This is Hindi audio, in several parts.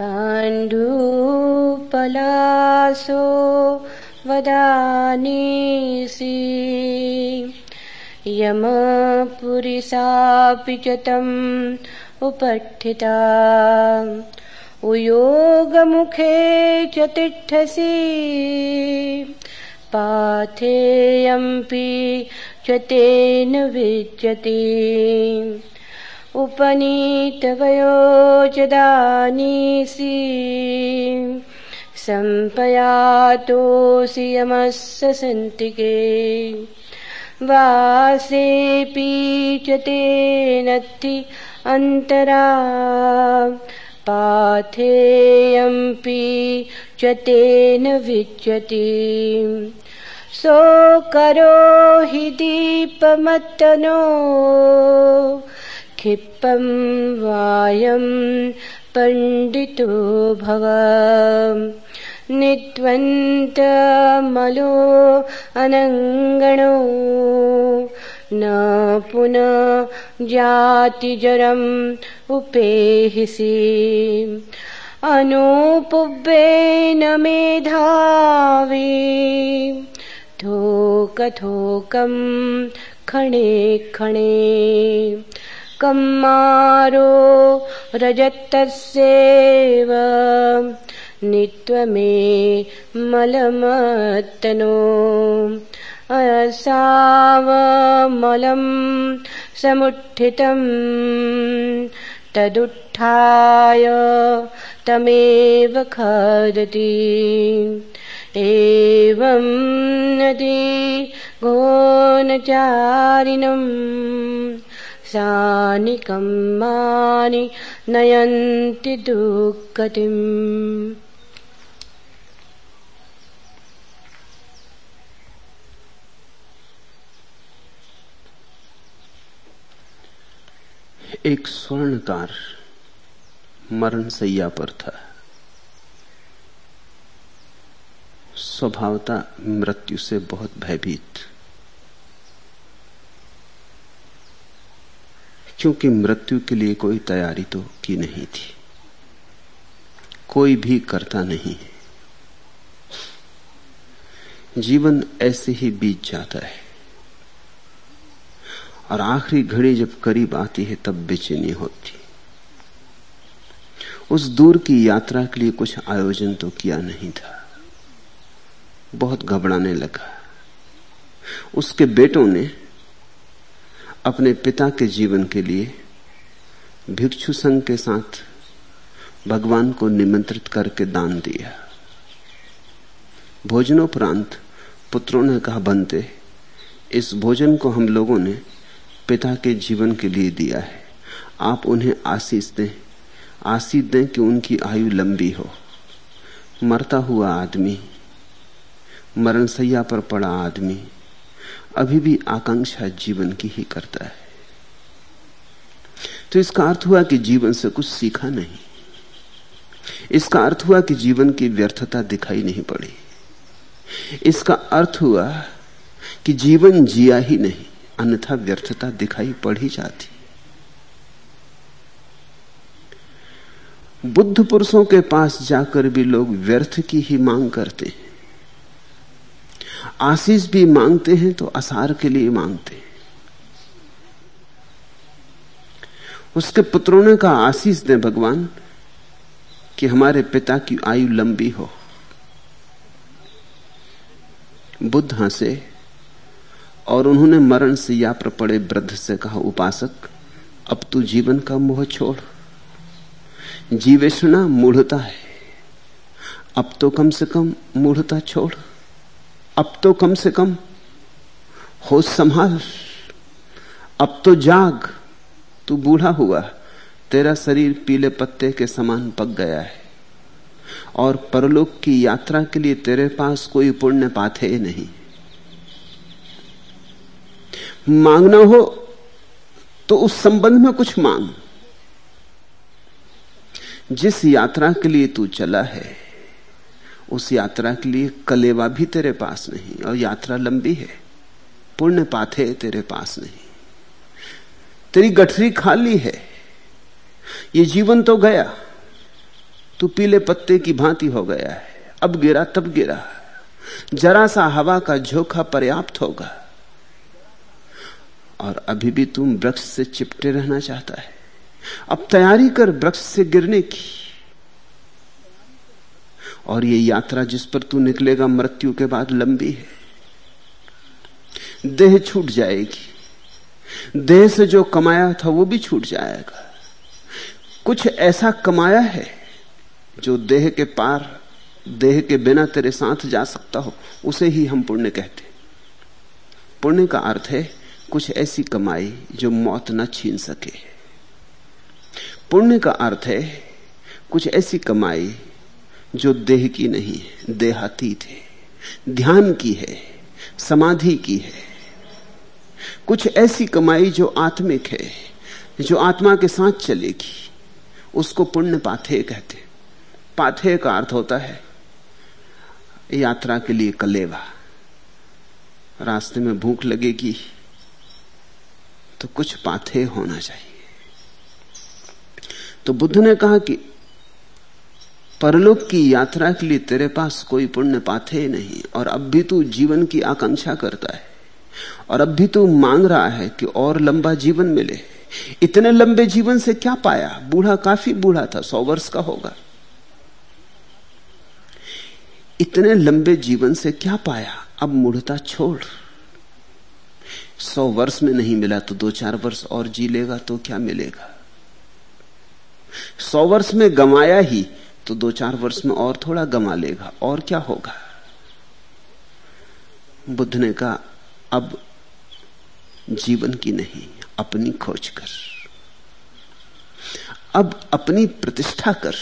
पाण्डुपलासो वदानीसि। यमपुरिसापि च तम् उपठिता। उयोगमुखे च तिष्ठसि। पाथेयम्पि च तेन विद्यते उपनीतवयो च दानीसि सम्पयातोऽसि यमस्य सन्तिके। वासेऽपि च तेनत्ति अन्तरा। पाथेयम्पि च तेन विच्यति सोकरो हि दीपमत्तनो क्षिप्पं वायं पण्डितो भव। नित्वन्तमलो अनङ्गणो। न पुनः जातिजरम् उपेहिसि। अनुपुब्बेन मेधावी। थोकथोकं खणे खणे कम्मारो रजतस्येव। नित्वमे मलमत्तनो। असावमलं समुत्थितम्। तदुत्थाय तमेव खदति। एवं नदी घोनचारिणम् सानिकम्मानि नयन्ति दुःखतिम्। एक स्वर्णकार मरण सैया पर था। स्वभावता मृत्यु से बहुत भयभीत। क्योंकि मृत्यु के लिए कोई तैयारी तो की नहीं थी। कोई भी करता नहीं है। जीवन ऐसे ही बीत जाता है। और आखिरी घड़ी जब करीब आती है, तब बेचैनी होती उस दूर की यात्रा के लिए कुछ आयोजन तो किया नहीं था। बहुत घबराने लगा। उसके बेटों ने अपने पिता के जीवन के लिए भिक्षु संघ के साथ भगवान को निमंत्रित करके दान दिया। भोजनोपरांत पुत्रों ने कहा, बनते, इस भोजन को हम लोगों ने पिता के जीवन के लिए दिया है। आप उन्हें आशीष दें आशीष दें कि उनकी आयु लंबी हो। मरता हुआ आदमी, मरणसैया पर पड़ा आदमी अभी भी आकांक्षा जीवन की ही करता है। तो इसका अर्थ हुआ कि जीवन से कुछ सीखा नहीं। इसका अर्थ हुआ कि जीवन की व्यर्थता दिखाई नहीं पड़ी। इसका अर्थ हुआ कि जीवन जिया ही नहीं, अन्यथा व्यर्थता दिखाई पड़ ही जाती। बुद्ध पुरुषों के पास जाकर भी लोग व्यर्थ की ही मांग करते हैं। आशीष भी मांगते हैं तो असार के लिए मांगते हैं। उसके पुत्रों ने कहा, आशीष दें भगवान, कि हमारे पिता की आयु लंबी हो। बुद्ध हंसे, और उन्होंने मरण से या पर पड़े वृद्ध से कहा, उपासक, अब तू जीवन का मोह छोड़। जीवेशना मूढ़ता है, अब तो कम से कम मूढ़ता छोड़। अब तो कम से कम होश संभाल। अब तो जाग। तू बूढ़ा हुआ, तेरा शरीर पीले पत्ते के समान पक गया है। और परलोक की यात्रा के लिए तेरे पास कोई पुण्य पाथे नहीं। मांगना हो तो उस संबंध में कुछ मांग। जिस यात्रा के लिए तू चला है उस यात्रा के लिए कलेवा भी तेरे पास नहीं और यात्रा लंबी है। पुण्य पाथे तेरे पास नहीं। तेरी गठरी खाली है। ये जीवन तो गया। तू पीले पत्ते की भांति हो गया है। अब गिरा तब गिरा। जरा सा हवा का झोंका पर्याप्त होगा। और अभी भी तुम वृक्ष से चिपटे रहना चाहता है। अब तैयारी कर वृक्ष से गिरने की। और ये यात्रा जिस पर तू निकलेगा, मृत्यु के बाद लंबी है। देह छूट जाएगी। देह से जो कमाया था, वो भी छूट जाएगा। कुछ ऐसा कमाया है, जो देह के पार, देह के बिना तेरे साथ जा सकता हो, उसे ही हम पुण्य कहते पुण्य का अर्थ है, कुछ ऐसी कमाई, जो मौत न छीन सके। पुण्य का अर्थ है, कुछ ऐसी कमाई जो देह की नहीं है, देहातीत है, ध्यान की है, समाधि की है। कुछ ऐसी कमाई जो आत्मिक है, जो आत्मा के साथ चलेगी, उसको पुण्य पाथे कहते पाथे का अर्थ होता है, यात्रा के लिए कलेवा। रास्ते में भूख लगेगी तो कुछ पाथे होना चाहिए। तो बुद्ध ने कहा कि परलोक की यात्रा के लिए तेरे पास कोई पुण्य पाथे नहीं, और अब भी तू जीवन की आकांक्षा करता है। और अब भी तू मांग रहा है कि और लंबा जीवन मिले। इतने लंबे जीवन से क्या पाया? बूढ़ा काफ़ी बूढ़ा था, सौ वर्ष का होगा। इतने लंबे जीवन से क्या पाया? अब मूढ़ता छोड़। सौ वर्ष में नहीं मिला तो दो चार वर्ष और जी लेगा तो क्या मिलेगा? सौ वर्ष में गमाया ही तो दो चार वर्ष में और थोड़ा गमा लेगा। और क्या होगा? बुद्ध ने कहा, अब जीवन की नहीं, अपनी खोज कर। अब अपनी प्रतिष्ठा कर,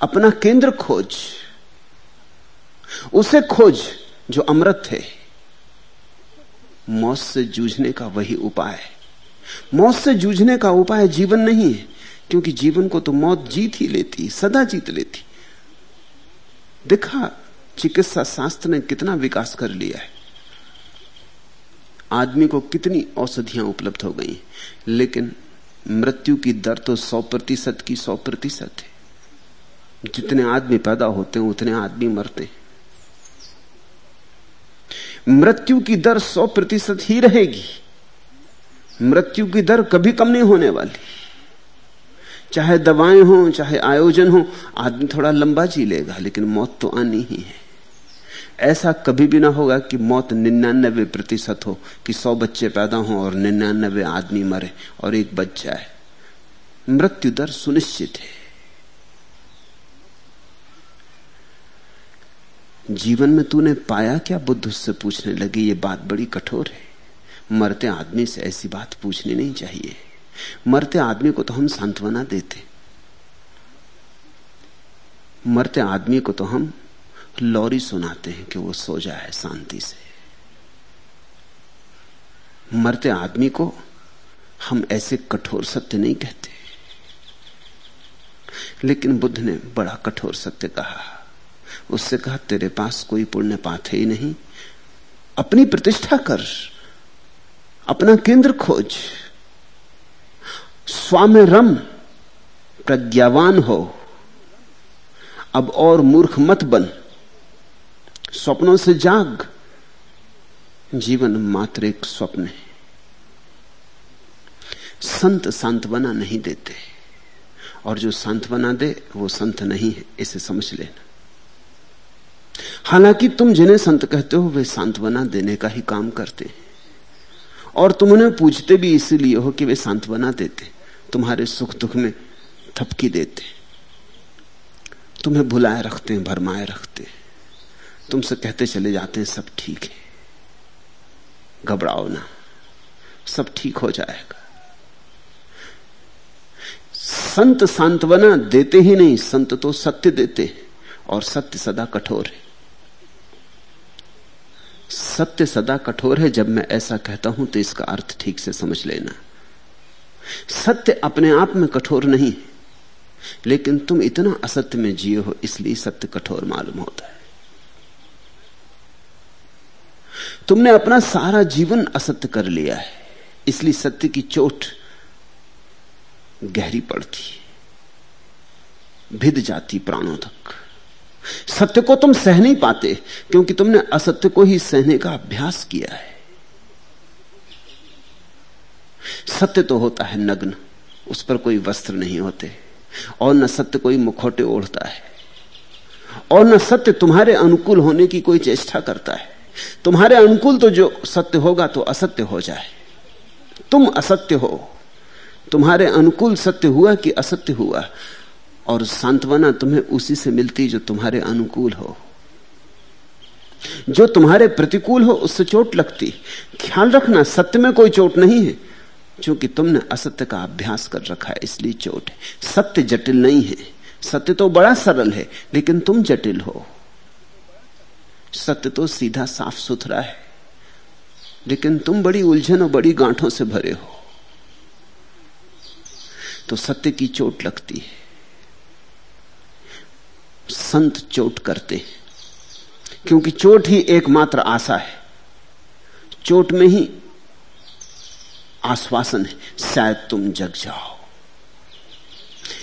अपना केंद्र खोज। उसे खोज जो अमृत है। मौत से जूझने का वही उपाय मौत से जूझने का उपाय जीवन नहीं है, क्योंकि जीवन को तो मौत जीत ही लेती, सदा जीत लेती। देखा चिकित्सा शास्त्र ने कितना विकास कर लिया है। आदमी को कितनी औषधियाँ उपलब्ध हो गई लेकिन मृत्यु की दर तो सौ प्रतिशत की सौ प्रतिशत है। जितने आदमी पैदा होते हैं, उतने आदमी मरते हैं। मृत्यु की दर सौ प्रतिशत ही रहेगी। मृत्यु की दर कभी कम नहीं होने वाली। चाहे दवाएँ हो, चाहे आयोजन हो, आदमी थोड़ा लंबा जी लेगा, लेकिन मौत तो आनी ही है। ऐसा कभी भी ना होगा कि मौत निन्यानबे प्रतिशत हो, कि सौ बच्चे पैदा हो और निन्यानबे आदमी मरे और एक बच जाए मृत्यु दर सुनिश्चित है। जीवन में तूने पाया क्या बुद्ध उससे पूछने लगी? ये बात बड़ी कठोर है। मरते आदमी से ऐसी बात पूछनी नहीं चाहिए। मरते आदमी को तो हम सांत्वना देते। मरते आदमी को तो हम लौरी सुनाते हैं कि वो सो जाए शांति से। मरते आदमी को हम ऐसे कठोर सत्य नहीं कहते। लेकिन बुद्ध ने बड़ा कठोर सत्य कहा। उससे कहा, तेरे पास कोई पुण्य पाथे ही नहीं। अपनी प्रतिष्ठा कर, अपना केंद्र खोज। स्वाम्य रम प्रज्ञावान हो। अब और मूर्ख मत बन। स्वप्नों से जाग। जीवन मात्र एक स्वप्न है। संत सांत्वना नहीं देते। और जो सांत्वना दे, वो संत नहीं है, इसे समझ लेना। हालाँकि तुम जिन्हें संत कहते हो, वे सांत्वना देने का ही काम करते हैं। और तुम उन्हें पूछते भी इसीलिए हो कि वे सांत्वना देते तुम्हारे सुख दुख में थपकी देते तुम्हें भुलाए रखते हैं, भरमाए रखते हैं। तुमसे कहते चले जाते हैं, सब ठीक है। घबराओ ना। सब ठीक हो जाएगा। संत सांत्वना देते ही नहीं, संत तो सत्य देते और सत्य सदा कठोर है। सत्य सदा कठोर है, जब मैं ऐसा कहता हूँ तो इसका अर्थ ठीक से समझ लेना। सत्य अपने आप में कठोर नहीं लेकिन तुम इतना असत्य में जिए हो, इसलिए सत्य कठोर मालूम होता है। तुमने अपना सारा जीवन असत्य कर लिया है, इसलिए सत्य की चोट गहरी पड़ती भिद जाती प्राणों तक। सत्य को तुम सह नहीं पाते, क्योंकि तुमने असत्य को ही सहने का अभ्यास किया है। सत्य तो होता है नग्न, उस पर कोई वस्त्र नहीं होते, और न सत्य कोई मुखौटे ओढ़ता है, और न सत्य तुम्हारे अनुकूल होने की कोई चेष्टा करता है। तुम्हारे अनुकूल तो जो सत्य होगा तो असत्य हो जाए। तुम असत्य हो। तुम्हारे अनुकूल सत्य हुआ कि असत्य हुआ, और सांत्वना तुम्हें उसी से मिलती जो तुम्हारे अनुकूल हो। जो तुम्हारे प्रतिकूल हो, उससे चोट लगती। ख्याल रखना, सत्य में कोई चोट नहीं है। क्योंकि तुमने असत्य का अभ्यास कर रखा है, इसलिए चोट है। सत्य जटिल नहीं है। सत्य तो बड़ा सरल है, लेकिन तुम जटिल हो। सत्य तो सीधा साफ़ सुथरा है, लेकिन तुम बड़ी उलझन और बड़ी गांठों से भरे हो। तो सत्य की चोट लगती है। संत चोट करते हैं, क्योंकि चोट ही एकमात्र आशा है। चोट में ही आश्वासन है, शायद तुम जग जाओ।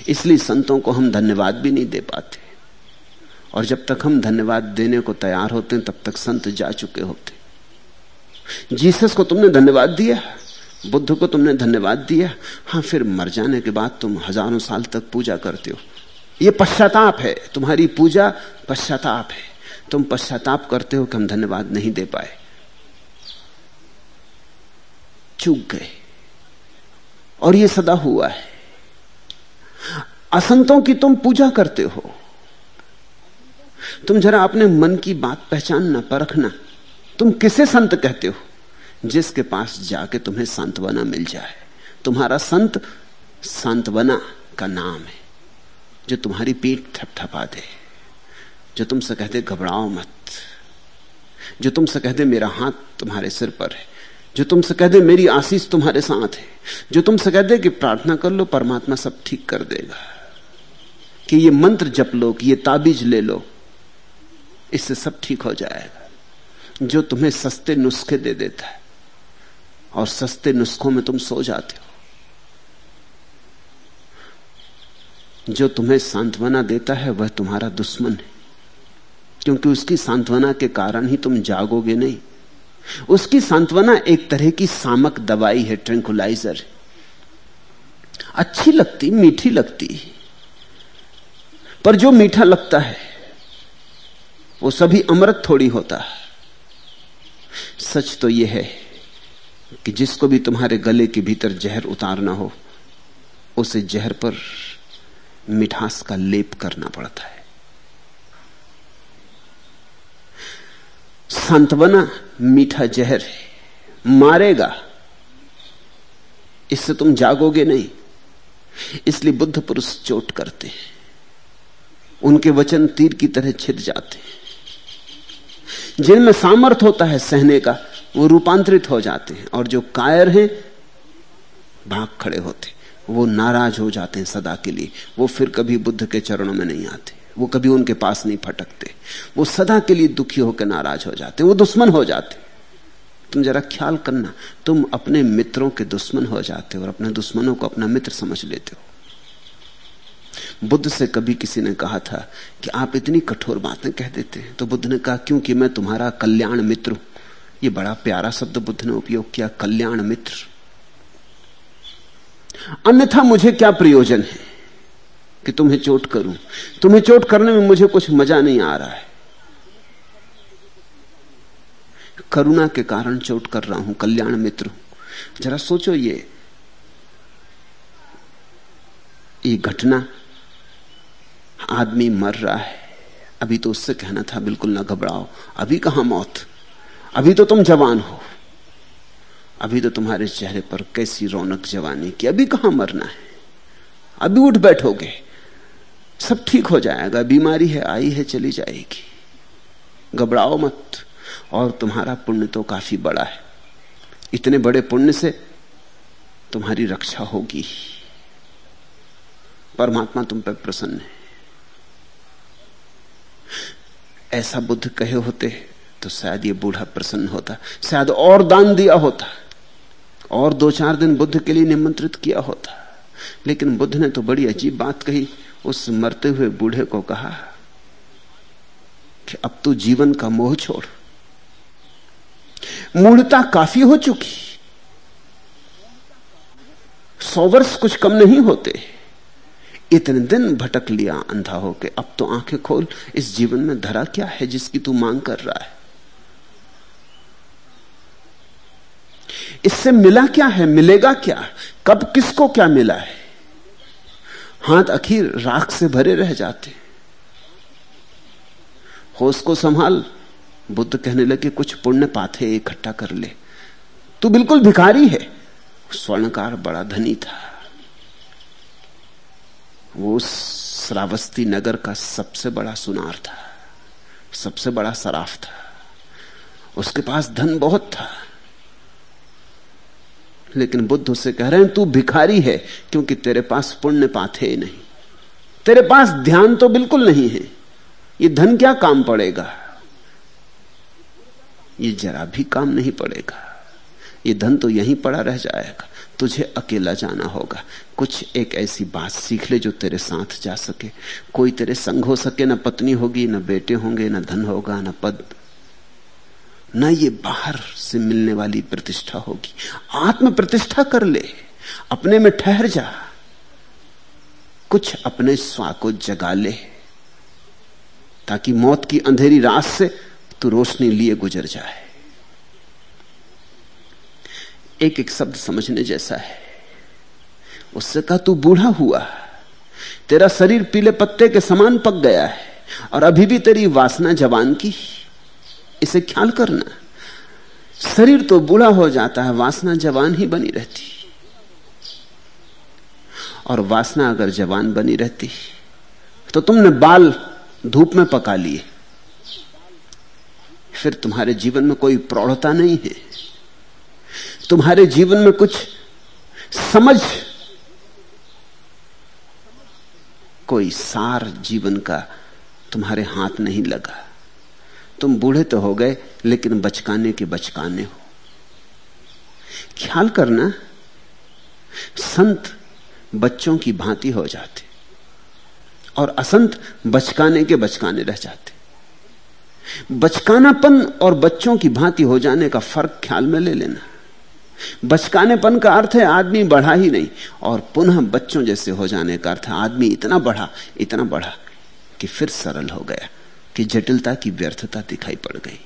इसलिए संतों को हम धन्यवाद भी नहीं दे पाते। और जब तक हम धन्यवाद देने को तैयार होते हैं, तब तक संत जा चुके होते जीसस को तुमने धन्यवाद दिया, बुद्ध को तुमने धन्यवाद दिया। हाँ फिर मर जाने के बाद तुम हज़ारों साल तक पूजा करते हो। ये पश्चाताप है, तुम्हारी पूजा पश्चाताप है। तुम पश्चाताप करते हो कि हम धन्यवाद नहीं दे पाए। चूक गए। और ये सदा हुआ है। असंतों की तुम पूजा करते हो। तुम जरा अपने मन की बात पहचानना परखना तुम किसे संत कहते हो? जिसके पास जाके तुम्हें सांत्वना मिल जाए। तुम्हारा संत सांत्वना का नाम है, जो तुम्हारी पीठ थपथपा दे। जो तुमसे कहते, घबराओ मत। जो तुमसे कहते, मेरा हाथ तुम्हारे सिर पर है। जो तुमसे कह दे, मेरी आशीष तुम्हारे साथ है। जो तुमसे कह दे कि प्रार्थना कर लो, परमात्मा सब ठीक कर देगा। कि ये मंत्र जप लो, कि ये ताबीज ले लो, इससे सब ठीक हो जाएगा। जो तुम्हें सस्ते नुस्खे दे देता है, और सस्ते नुस्खों में तुम सो जाते हो। जो तुम्हें सांत्वना देता है, वह तुम्हारा दुश्मन है। क्योंकि उसकी सांत्वना के कारण ही तुम जागोगे नहीं। उसकी सांत्वना एक तरह की सामक दवाई है ट्रैंकुलाइजर अच्छी लगती, मीठी लगती। पर जो मीठा लगता है, वो सभी अमृत थोड़ी होता। है सच तो यह है कि जिसको भी तुम्हारे गले के भीतर जहर उतारना हो, उसे जहर पर मिठास का लेप करना पड़ता है। सांत्वना मीठा जहर है। मारेगा। इससे तुम जागोगे नहीं। इसलिए बुद्ध पुरुष चोट करते हैं। उनके वचन तीर की तरह छिद जाते हैं। जिनमें सामर्थ होता है सहने का, वो रूपांतरित हो जाते हैं और जो कायर हैं, भाग खड़े होते वो नाराज़ हो जाते हैं सदा के लिए। वो फिर कभी बुद्ध के चरणों में नहीं आते। वो कभी उनके पास नहीं फटकते। वो सदा के लिए दुखी होकर नाराज़ हो जाते वो दुश्मन हो जाते तुम जरा ख्याल करना, तुम अपने मित्रों के दुश्मन हो जाते हो और अपने दुश्मनों को अपना मित्र समझ लेते हो। बुद्ध से कभी किसी ने कहा था कि आप इतनी कठोर बातें कह देते हैं तो बुद्ध ने कहा, क्योंकि मैं तुम्हारा कल्याण मित्र हूँ। ये बड़ा प्यारा शब्द बुद्ध ने उपयोग किया, कल्याण मित्र। अन्यथा मुझे क्या प्रयोजन है? कि तुम्हें चोट करूँ। तुम्हें चोट करने में मुझे कुछ मज़ा नहीं आ रहा है। करुणा के कारण चोट कर रहा हूँ, कल्याण मित्र। जरा सोचो ये ये घटना, आदमी मर रहा है। अभी तो उससे कहना था, बिल्कुल ना घबराओ। अभी कहाँ मौत? अभी तो तुम जवान हो। अभी तो तुम्हारे चेहरे पर कैसी रौनक जवानी की। अभी कहाँ मरना है? अभी उठ बैठोगे। सब ठीक हो जाएगा, बीमारी है, आई है, चली जाएगी। घबराओ मत। और तुम्हारा पुण्य तो काफ़ी बड़ा है। इतने बड़े पुण्य से तुम्हारी रक्षा होगी। परमात्मा तुम पर प्रसन्न है। ऐसा बुद्ध कहे होते तो शायद ये बूढ़ा प्रसन्न होता। शायद और दान दिया होता। और दो चार दिन बुद्ध के लिए निमंत्रित किया होता। लेकिन बुद्ध ने तो बड़ी अजीब बात कही उस मरते हुए बूढ़े को कहा कि अब तू जीवन का मोह छोड़। मूढ़ता काफ़ी हो चुकी। सौ वर्ष कुछ कम नहीं होते। इतने दिन भटक लिया अंधा होके। अब तो आँखें खोल, इस जीवन में धरा क्या है जिसकी तू मांग कर रहा है? इससे मिला क्या है? मिलेगा क्या? कब किसको क्या मिला है? हाथ अखीर राख से भरे रह जाते। होश को संभाल, बुद्ध कहने लगे, कुछ पुण्य पाथे इकट्ठा कर ले। तू बिल्कुल भिखारी है। स्वर्णकार बड़ा धनी था। वो श्रावस्ती नगर का सबसे बड़ा सुनार था, सबसे बड़ा सराफ था। उसके पास धन बहुत था। लेकिन बुद्ध उसे कह रहे हैं, तू भिखारी है, क्योंकि तेरे पास पुण्य पाथे नहीं। तेरे पास ध्यान तो बिल्कुल नहीं है। ये धन क्या काम पड़ेगा? ये जरा भी काम नहीं पड़ेगा। ये धन तो यहीं पड़ा रह जाएगा। तुझे अकेला जाना होगा। कुछ एक ऐसी बात सीख ले जो तेरे साथ जा सके। कोई तेरे संग हो सके, ना पत्नी होगी, ना बेटे होंगे, ना धन होगा, ना पद न ये बाहर से मिलने वाली प्रतिष्ठा होगी। आत्म प्रतिष्ठा कर ले। अपने में ठहर जा। कुछ अपने स्वा को जगा ले। ताकि मौत की अंधेरी रात से तू रोशनी लिए गुजर जाए। एक एक शब्द समझने जैसा है। उससे कहा, तू बूढ़ा हुआ। तेरा शरीर पीले पत्ते के समान पक गया है और अभी भी तेरी वासना जवान की। इसे ख्याल करना। शरीर तो बूढ़ा हो जाता है, वासना जवान ही बनी रहती। और वासना अगर जवान बनी रहती तो तुमने बाल धूप में पका लिए। फिर तुम्हारे जीवन में कोई प्रौढ़ता नहीं है। तुम्हारे जीवन में कुछ समझ, कोई सार जीवन का तुम्हारे हाथ नहीं लगा। तुम बूढ़े तो हो गए, लेकिन बचकाने के बचकाने हो। ख्याल करना, संत बच्चों की भांति हो जाते, और असंत बचकाने के बचकाने रह जाते। बचकानापन और बच्चों की भांति हो जाने का फ़र्क ख्याल में ले लेना। बचकानेपन का अर्थ है आदमी बढ़ा ही नहीं, और पुनः बच्चों जैसे हो जाने का अर्थ आदमी इतना बढ़ा इतना बढ़ा कि फिर सरल हो गया। कि जटिलता की व्यर्थता दिखाई पड़ गई।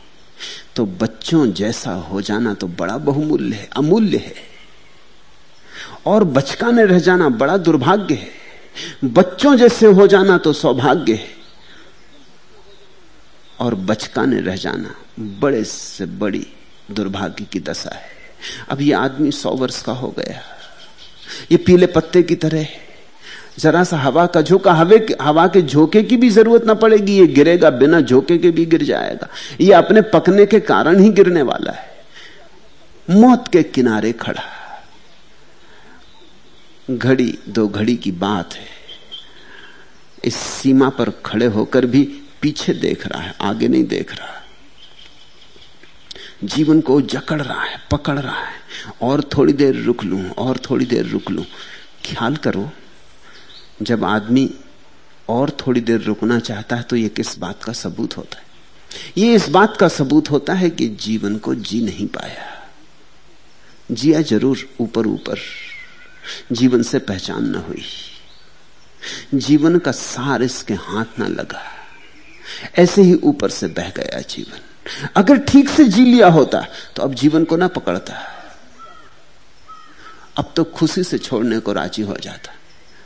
तो बच्चों जैसा हो जाना तो बड़ा बहुमूल्य है, अमूल्य है। और बचकाने रह जाना बड़ा दुर्भाग्य है। बच्चों जैसे हो जाना तो सौभाग्य है। और बचकाने रह जाना बड़े से बड़ी दुर्भाग्य की दशा है। अब ये आदमी सौ वर्ष का हो गया। ये पीले पत्ते की तरह है। जरा सा हवा का झोंका, हवे हवा के झोंके की भी ज़रूरत ना पड़ेगी, ये गिरेगा बिना झोंके के भी गिर जाएगा। ये अपने पकने के कारण ही गिरने वाला है। मौत के किनारे खड़ा। घड़ी, दो घड़ी की बात है। इस सीमा पर खड़े होकर भी पीछे देख रहा है, आगे नहीं देख रहा। जीवन को जकड़ रहा है, पकड़ रहा है। और थोड़ी देर रुक लू, और थोड़ी देर रुक लू। ख्याल करो जब आदमी और थोड़ी देर रुकना चाहता है तो यह किस बात का सबूत होता है? यह इस बात का सबूत होता है कि जीवन को जी नहीं पाया। जिया ज़रूर ऊपर ऊपर, जीवन से पहचान न हुई। जीवन का सार इसके हाथ ना लगा। ऐसे ही ऊपर से बह गया जीवन। अगर ठीक से जी लिया होता तो अब जीवन को ना पकड़ता। अब तो खुशी से छोड़ने को राज़ी हो जाता।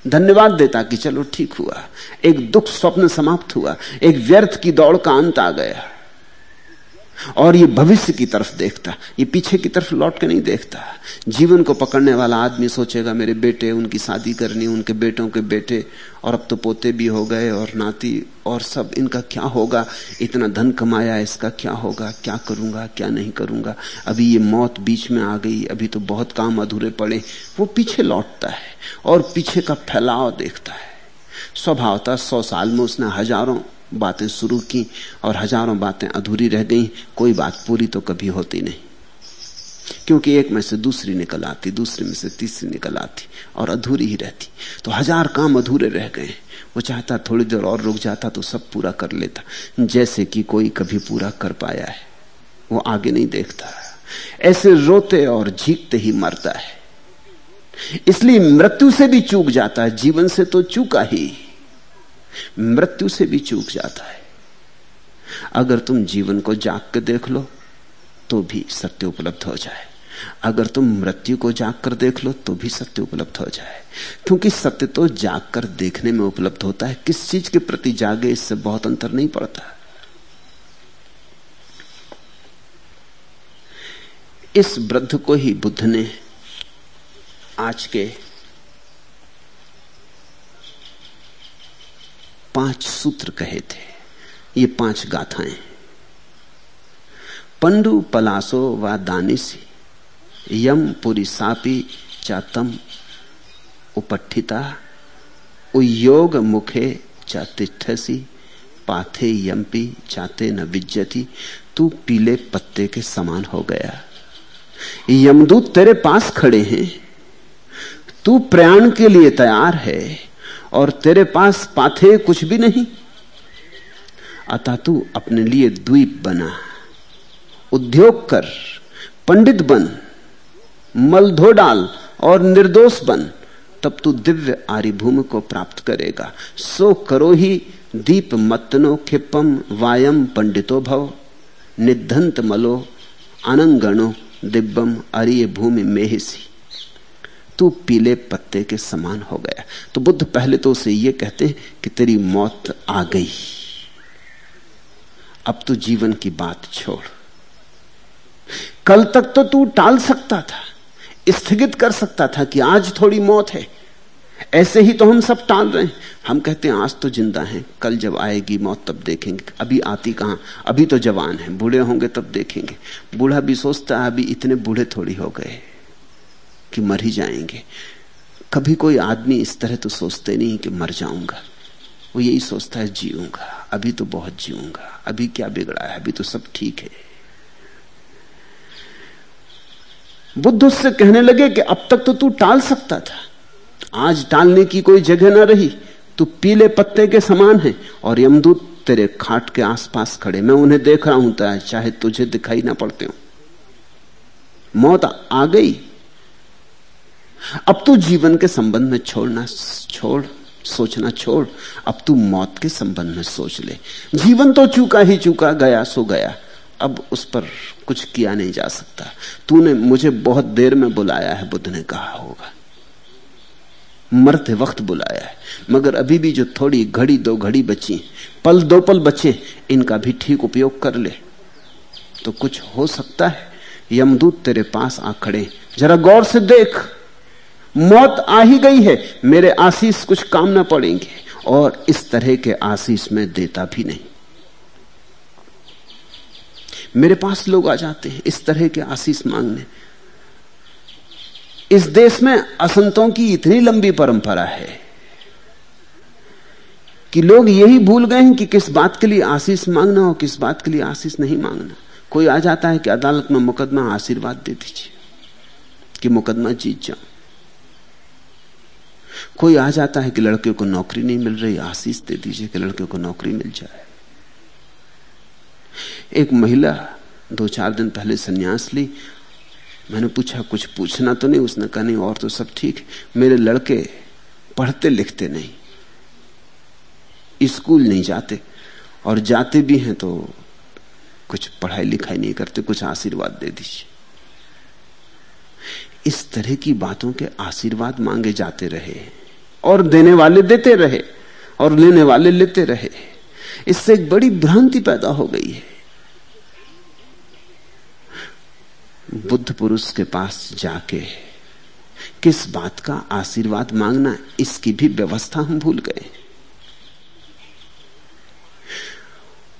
धन्यवाद देता कि चलो ठीक हुआ। एक दुख स्वप्न समाप्त हुआ। एक व्यर्थ की दौड़ का अंत आ गया। और ये भविष्य की तरफ़ देखता, ये पीछे की तरफ़ लौट के नहीं देखता। जीवन को पकड़ने वाला आदमी सोचेगा, मेरे बेटे, उनकी शादी करनी, उनके बेटों के बेटे, और अब तो पोते भी हो गए, और नाती, और सब, इनका क्या होगा? इतना धन कमाया इसका क्या होगा? क्या करूँगा, क्या नहीं करूँगा? अभी ये मौत बीच में आ गई, अभी तो बहुत काम अधूरे पड़े। वो पीछे लौटता है, और पीछे का फैलाव देखता है। स्वभावता सौ साल में उसने हज़ारों बातें शुरू की और हज़ारों बातें अधूरी रह गई। कोई बात पूरी तो कभी होती नहीं। क्योंकि एक में से दूसरी निकल आती, दूसरी में से तीसरी निकल आती और अधूरी ही रहती। तो हज़ार काम अधूरे रह गए वो चाहता थोड़ी देर और रुक जाता तो सब पूरा कर लेता। जैसे कि कोई कभी पूरा कर पाया है। वो आगे नहीं देखता। ऐसे रोते और झीकते ही मरता है। इसलिए मृत्यु से भी चूक जाता है। जीवन से तो चूका ही। मृत्यु से भी चूक जाता है। अगर तुम जीवन को जाग के देख लो तो भी सत्य उपलब्ध हो जाए। अगर तुम मृत्यु को जाग कर देख लो तो भी सत्य उपलब्ध हो जाए। क्योंकि सत्य तो जाग कर देखने में उपलब्ध होता है। किस चीज़ के प्रति जागे, इससे बहुत अंतर नहीं पड़ता। इस वृद्ध को ही बुद्ध ने आज के पाँच सूत्र कहे थे। ये पाँच गाथाएँ। पंडु पलासो व दानिसी, यम पुरी सापी चातम उपठिता, उयोग मुखे चातिठसी पाथे यम्पी चाते न विज्जती, तू पीले पत्ते के समान हो गया। यमदूत तेरे पास खड़े हैं। तू प्रयाण के लिए तैयार है। और तेरे पास पाथे कुछ भी नहीं। अतः तू अपने लिए द्वीप बना, उद्योग कर, पंडित बन मल धो डाल और निर्दोष बन। तब तू दिव्य आरिभूमि को प्राप्त करेगा। सो करो ही दीप मत्नो खिपम वायम पंडितो भव निधंत मलो अनंगणो दिव्यम अरिय भूमि मेहसी तू पीले पत्ते के समान हो गया। तो बुद्ध पहले तो उसे यह कहते हैं कि तेरी मौत आ गई। अब तू जीवन की बात छोड़। कल तक तो तू टाल सकता था, स्थगित कर सकता था कि आज थोड़ी मौत है। ऐसे ही तो हम सब टाल रहे हैं। हम कहते हैं, आज तो ज़िंदा हैं, कल जब आएगी मौत तब देखेंगे। अभी आती कहाँ? अभी तो जवान है, बूढ़े होंगे तब देखेंगे। बूढ़ा भी सोचता है, अभी इतने बूढ़े थोड़ी हो गए कि मर ही जाएँगे। कभी कोई आदमी इस तरह तो सोचते नहीं कि मर जाऊँगा। वो यही सोचता है, जीऊँगा। अभी तो बहुत जीऊँगा। अभी क्या बिगड़ा है? अभी तो सब ठीक है। बुद्ध उससे कहने लगे कि अब तक तो तू टाल सकता था। आज टालने की कोई जगह ना रही। तू पीले पत्ते के समान है और यमदूत तेरे खाट के आसपास खड़े। मैं उन्हें देख रहा हूँ, चाहे तुझे दिखाई ना पड़ते हो। मौत आ गई। अब तू जीवन के संबंध में छोड़ना, छोड़, सोचना छोड़, अब तू मौत के संबंध में सोच ले। जीवन तो चूका ही चूका, गया सो गया। अब उस पर कुछ किया नहीं जा सकता। तूने मुझे बहुत देर में बुलाया है, बुद्ध ने कहा होगा। मरते वक्त बुलाया है, मगर अभी भी जो थोड़ी घड़ी, दो घड़ी बची, पल, दो पल बचे, इनका भी ठीक उपयोग कर ले। तो कुछ हो सकता है? यमदूत तेरे पास आ खड़े। जरा गौर से देख। मौत आ ही गई है। मेरे आशीष कुछ काम ना पड़ेंगे और इस तरह के आशीष में देता भी नहीं। मेरे पास लोग आ जाते हैं इस तरह के आशीष मांगने। इस देश में असंतों की इतनी लंबी परंपरा है कि लोग यही भूल गए हैं कि किस बात के लिए आशीष मांगना और किस बात के लिए आशीष नहीं मांगना। कोई आ जाता है कि अदालत में मुकदमा आशीर्वाद दे दीजिए, कि मुकदमा जीत जाऊँ। कोई आ जाता है कि लड़के को नौकरी नहीं मिल रही, आशीष दे दीजिए कि लड़के को नौकरी मिल जाए। एक महिला दो चार दिन पहले सन्यास ली। मैंने पूछा, कुछ पूछना तो नहीं? उसने कहा, नहीं, और तो सब ठीक। मेरे लड़के पढ़ते लिखते नहीं। स्कूल नहीं जाते। और जाते भी हैं तो कुछ पढ़ाई लिखाई नहीं करते, कुछ आशीर्वाद दे दीजिए। इस तरह की बातों के आशीर्वाद मांगे जाते रहे और देने वाले देते रहे और लेने वाले लेते रहे। इससे एक बड़ी भ्रांति पैदा हो गई है। बुद्ध पुरुष के पास जाके किस बात का आशीर्वाद मांगना इसकी भी व्यवस्था हम भूल गए।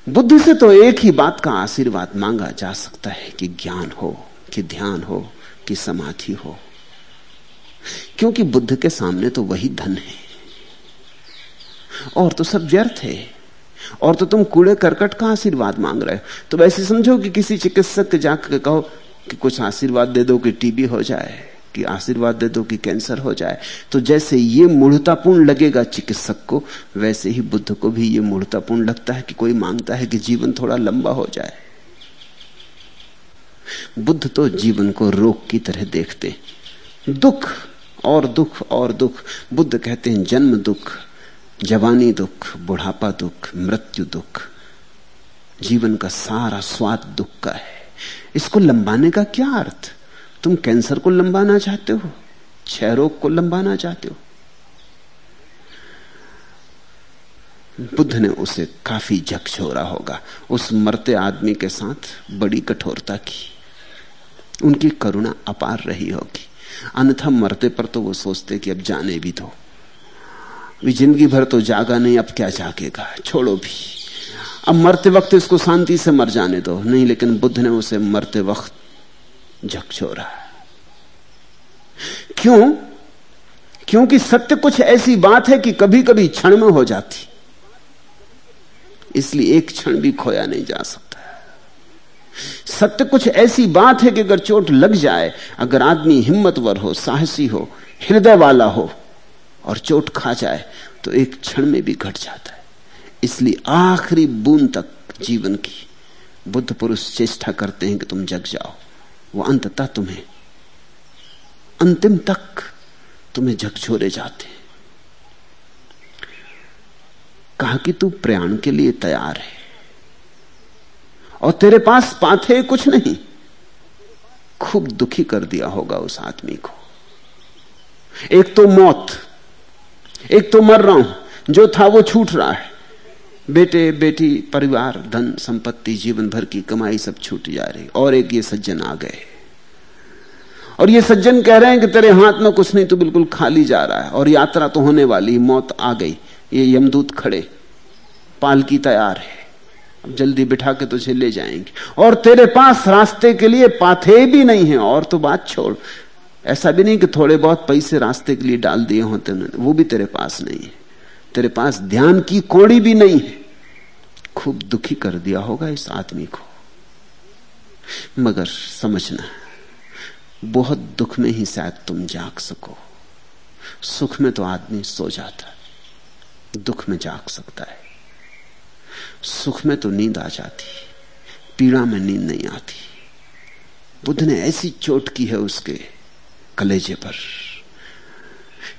बुद्ध से तो एक ही बात का आशीर्वाद मांगा जा सकता है कि ज्ञान हो, कि ध्यान हो कि समाधि हो। क्योंकि बुद्ध के सामने तो वही धन है। और तो सब व्यर्थ है। और तो तुम कूड़े करकट का आशीर्वाद मांग रहे हो। तो वैसे समझो कि किसी चिकित्सक के जाकर कहो कि कुछ आशीर्वाद दे दो कि टीबी हो जाए, कि आशीर्वाद दे दो कि कैंसर हो जाए। तो जैसे ये मूढ़तापूर्ण लगेगा चिकित्सक को, वैसे ही बुद्ध को भी ये मूढ़तापूर्ण लगता है कि कोई माँगता है कि जीवन थोड़ा लंबा हो जाए। बुद्ध तो जीवन को रोग की तरह देखते दुख और दुख और दुख। बुद्ध कहते हैं, जन्म दुख, जवानी दुख, बुढ़ापा दुख, मृत्यु दुख। जीवन का सारा स्वाद दुख का है। इसको लंबाने का क्या अर्थ? तुम कैंसर को लंबाना चाहते हो? क्षय रोग को लंबाना चाहते हो? बुद्ध ने उसे काफ़ी झकझोरा होगा। उस मरते आदमी के साथ बड़ी कठोरता की। उनकी करुणा अपार रही होगी। अन्यथा मरते पर तो वो सोचते कि अब जाने भी दो। ज़िंदगी भर तो जागा नहीं, अब क्या जागेगा? छोड़ो भी। अब मरते वक्त इसको शांति से मर जाने दो। नहीं, लेकिन बुद्ध ने उसे मरते वक्त झकझोरा क्यों? क्योंकि सत्य कुछ ऐसी बात है कि कभी कभी क्षण में हो जाती। इसलिए एक क्षण भी खोया नहीं जा सकता। सत्य कुछ ऐसी बात है कि अगर चोट लग जाए, अगर आदमी हिम्मतवर हो, साहसी हो, हृदय वाला हो, और चोट खा जाए तो एक क्षण में भी घट जाता है। इसलिए आखिरी बूंद तक जीवन की बुद्ध पुरुष चेष्टा करते हैं कि तुम जग जाओ। वो अंततः तुम्हें, अंतिम तक तुम्हें झकझोरे जाते हैं। कहा कि तू प्रयाण के लिए तैयार है। और तेरे पास पाथे कुछ नहीं। खूब दुखी कर दिया होगा उस आदमी को। एक तो मौत, एक तो मर रहा हूँ, जो था वो छूट रहा है। बेटे, बेटी, परिवार, धन, संपत्ति, जीवन भर की कमाई सब छूट जा रही। और एक ये सज्जन आ गए। और ये सज्जन कह रहे हैं कि तेरे हाथ में कुछ नहीं तो बिल्कुल खाली जा रहा है। और यात्रा तो होने वाली, मौत आ गई। ये यमदूत खड़े पालकी तैयार है। जल्दी बिठा के तुझे ले जाएँगे। और तेरे पास रास्ते के लिए पाथे भी नहीं है, और तो बात छोड़। ऐसा भी नहीं कि थोड़े बहुत पैसे रास्ते के लिए डाल दिए होते उन्होंने वो भी तेरे पास नहीं है। तेरे पास ध्यान की कोड़ी भी नहीं है। खूब दुखी कर दिया होगा इस आदमी को। मगर समझना, बहुत दुख में ही शायद तुम जाग सको। सुख में तो आदमी सो जाता है, दुख में जाग सकता है। सुख में तो नींद आ जाती पीड़ा में नींद नहीं आती। बुद्ध ने ऐसी चोट की है उसके कलेजे पर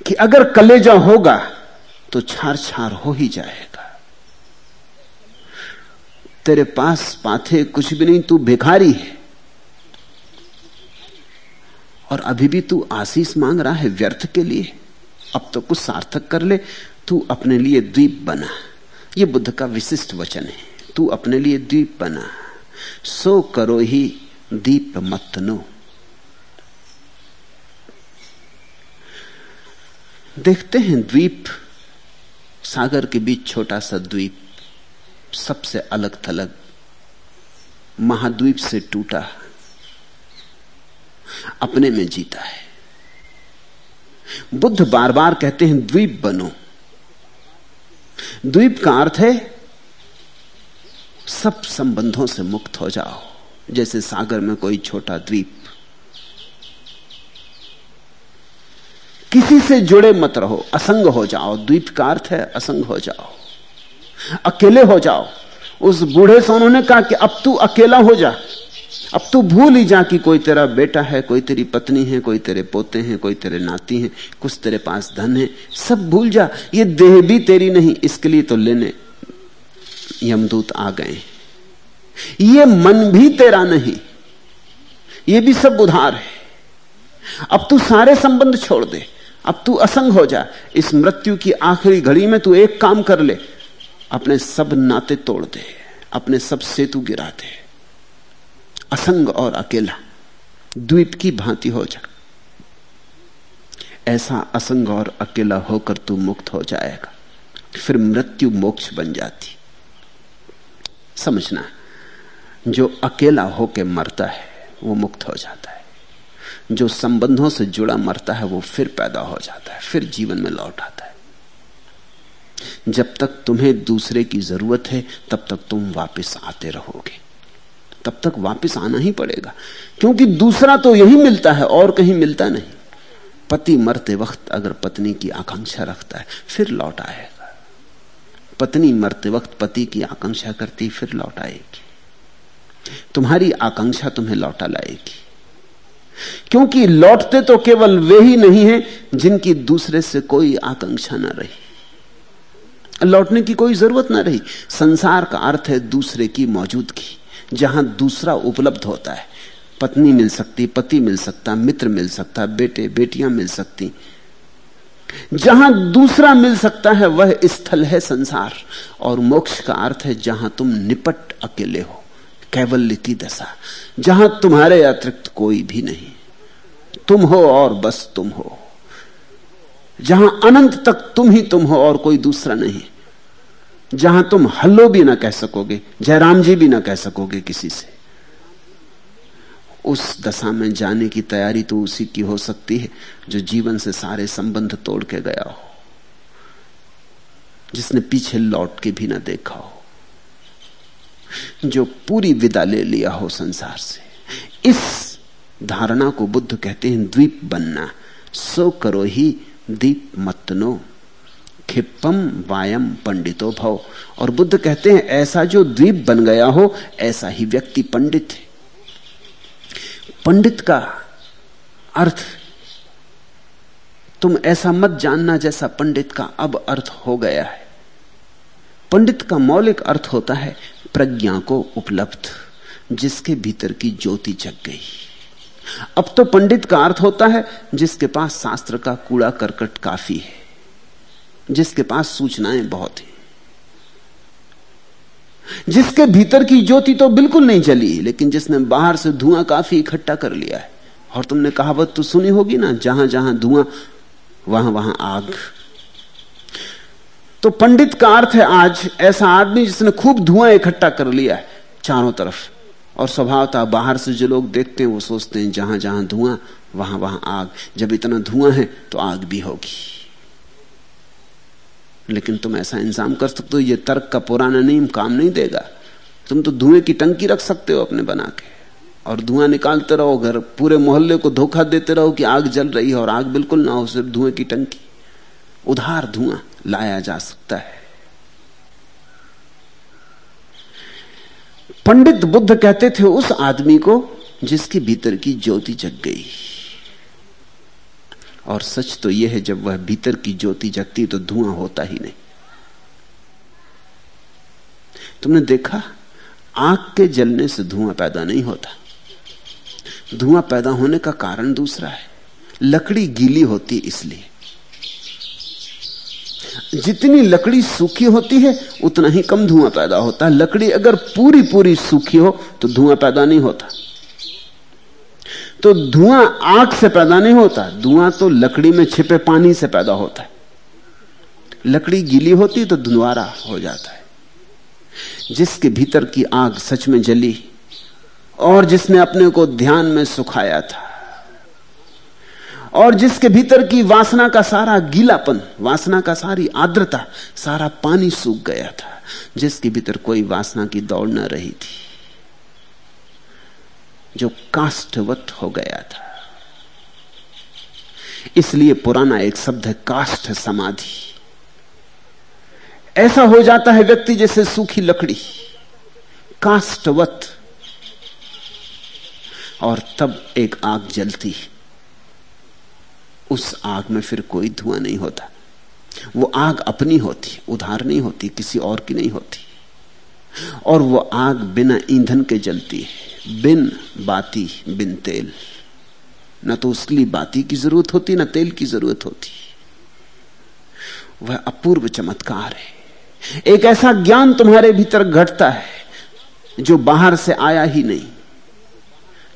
कि अगर कलेजा होगा तो छार छार हो ही जाएगा। तेरे पास पाथे कुछ भी नहीं, तू भिखारी है। और अभी भी तू आशीष मांग रहा है व्यर्थ के लिए। अब तो कुछ सार्थक कर ले, तू अपने लिए द्वीप बना। ये बुद्ध का विशिष्ट वचन है। तू अपने लिए द्वीप बना, सो करो ही दीप मत नो। देखते हैं द्वीप, सागर के बीच छोटा सा द्वीप, सबसे अलग थलग महाद्वीप से टूटा, अपने में जीता है। बुद्ध बार बार कहते हैं, द्वीप बनो। द्वीप का अर्थ है, सब संबंधों से मुक्त हो जाओ। जैसे सागर में कोई छोटा द्वीप, किसी से जुड़े मत रहो, असंग हो जाओ। द्वीप का अर्थ है, असंग हो जाओ, अकेले हो जाओ। उस बूढ़े से उन्होंने कहा कि अब तू अकेला हो जा। अब तू भूल ही जा कि कोई तेरा बेटा है, कोई तेरी पत्नी है, कोई तेरे पोते हैं, कोई तेरे नाती हैं, कुछ तेरे पास धन है, सब भूल जा। ये देह भी तेरी नहीं, इसके लिए तो लेने यमदूत आ गए। ये मन भी तेरा नहीं, ये भी सब उधार है। अब तू सारे संबंध छोड़ दे, अब तू असंग हो जा। इस मृत्यु की आखिरी घड़ी में तू एक काम कर ले, अपने सब नाते तोड़ दे, अपने सब सेतु गिरा दे। असंग और अकेला, द्वीप की भांति हो जा। ऐसा असंग और अकेला होकर तू मुक्त हो जाएगा, फिर मृत्यु मोक्ष बन जाती। समझना, जो अकेला होकर मरता है, वो मुक्त हो जाता है। जो संबंधों से जुड़ा मरता है, वो फिर पैदा हो जाता है, फिर जीवन में लौट आता है। जब तक तुम्हें दूसरे की ज़रूरत है, तब तक तुम वापस आते रहोगे। तब तक वापस आना ही पड़ेगा। क्योंकि दूसरा तो यही मिलता है, और कहीं मिलता नहीं। पति मरते वक्त अगर पत्नी की आकांक्षा रखता है, फिर लौट आएगा। पत्नी मरते वक्त पति की आकांक्षा करती, फिर लौट आएगी। तुम्हारी आकांक्षा तुम्हें लौटा लाएगी। क्योंकि लौटते तो केवल वे ही नहीं है जिनकी दूसरे से कोई आकांक्षा ना रही। लौटने की कोई ज़रूरत ना रही। संसार का अर्थ है दूसरे की मौजूदगी। जहाँ दूसरा उपलब्ध होता है। पत्नी मिल सकती, पति मिल सकता, मित्र मिल सकता, बेटे, बेटियाँ मिल सकती। जहाँ दूसरा मिल सकता है, वह स्थल है संसार। और मोक्ष का अर्थ है जहाँ तुम निपट अकेले हो, कैवल्य की दशा। जहाँ तुम्हारे अतिरिक्त कोई भी नहीं। तुम हो और बस तुम हो। जहाँ अनंत तक तुम ही तुम हो और कोई दूसरा नहीं। जहाँ तुम हल्लो भी ना कह सकोगे, जयराम जी भी ना कह सकोगे किसी से। उस दशा में जाने की तैयारी तो उसी की हो सकती है, जो जीवन से सारे संबंध तोड़ के गया हो, जिसने पीछे लौट के भी ना देखा हो, जो पूरी विदा ले लिया हो संसार से। इस धारणा को बुद्ध कहते हैं द्वीप बनना। सो करो ही दीप मतनो खिप्पम वायम पंडितो भव। और बुद्ध कहते हैं, ऐसा जो द्वीप बन गया हो, ऐसा ही व्यक्ति पंडित है। पंडित का अर्थ, तुम ऐसा मत जानना जैसा पंडित का अब अर्थ हो गया है। पंडित का मौलिक अर्थ होता है, प्रज्ञा को उपलब्ध, जिसके भीतर की ज्योति जग गई। अब तो पंडित का अर्थ होता है, जिसके पास शास्त्र का कूड़ा करकट काफ़ी है। जिसके पास सूचनाएँ बहुत हैं। जिसके भीतर की ज्योति तो बिल्कुल नहीं जली लेकिन जिसने बाहर से धुआँ काफ़ी इकट्ठा कर लिया है। और तुमने कहावत तो सुनी होगी ना, जहाँ जहाँ धुआँ, वहाँ वहाँ आग। तो पंडित का अर्थ है आज, ऐसा आदमी जिसने खूब धुआँ इकट्ठा कर लिया है, चारों तरफ़। और स्वभाव था बाहर से जो लोग देखते हैं, वो सोचते हैं, जहाँ जहाँ धुआँ, वहाँ वहाँ आग। जब इतना धुआँ है तो आग भी होगी। लेकिन तुम ऐसा इंतज़ाम कर सकते हो, ये तर्क का पुराना नियम काम नहीं देगा। तुम तो धुएँ की टंकी रख सकते हो अपने बना के। और धुआँ निकालते रहो घर, पूरे मोहल्ले को धोखा देते रहो कि आग जल रही है और आग बिल्कुल ना हो, सिर्फ़ धुएँ की टंकी। उधार धुआँ लाया जा सकता है। पंडित बुद्ध कहते थे, उस आदमी को जिसके भीतर की ज्योति जग गई। और सच तो यह है, जब वह भीतर की ज्योति जगती तो धुआँ होता ही नहीं। तुमने देखा? आग के जलने से धुआँ पैदा नहीं होता। धुआँ पैदा होने का कारण दूसरा है। लकड़ी गीली होती इसलिए। जितनी लकड़ी सूखी होती है, उतना ही कम धुआँ पैदा होता है। लकड़ी अगर पूरी पूरी सूखी हो तो धुआँ पैदा नहीं होता। तो धुआँ आग से पैदा नहीं होता, धुआँ तो लकड़ी में छिपे पानी से पैदा होता है। लकड़ी गीली होती तो धुआरा हो जाता है। जिसके भीतर की आग सच में जली और जिसने अपने को ध्यान में सुखाया था और जिसके भीतर की वासना का सारा गीलापन, वासना का सारी आर्द्रता, सारा पानी सूख गया था, जिसके भीतर कोई वासना की दौड़ न रही थी। जो काष्ठवत हो गया था। इसलिए पुराना एक शब्द है, काष्ठ समाधि। ऐसा हो जाता है व्यक्ति जैसे सूखी लकड़ी, काष्ठवत। और तब एक आग जलती। उस आग में फिर कोई धुआँ नहीं होता। वो आग अपनी होती, उधार नहीं होती, किसी और की नहीं होती। और वो आग बिना ईंधन के जलती है। बिन बाती, बिन तेल। न तो उसके लिए बाती की ज़रूरत होती, ना तेल की ज़रूरत होती। वह अपूर्व चमत्कार है। एक ऐसा ज्ञान तुम्हारे भीतर घटता है, जो बाहर से आया ही नहीं,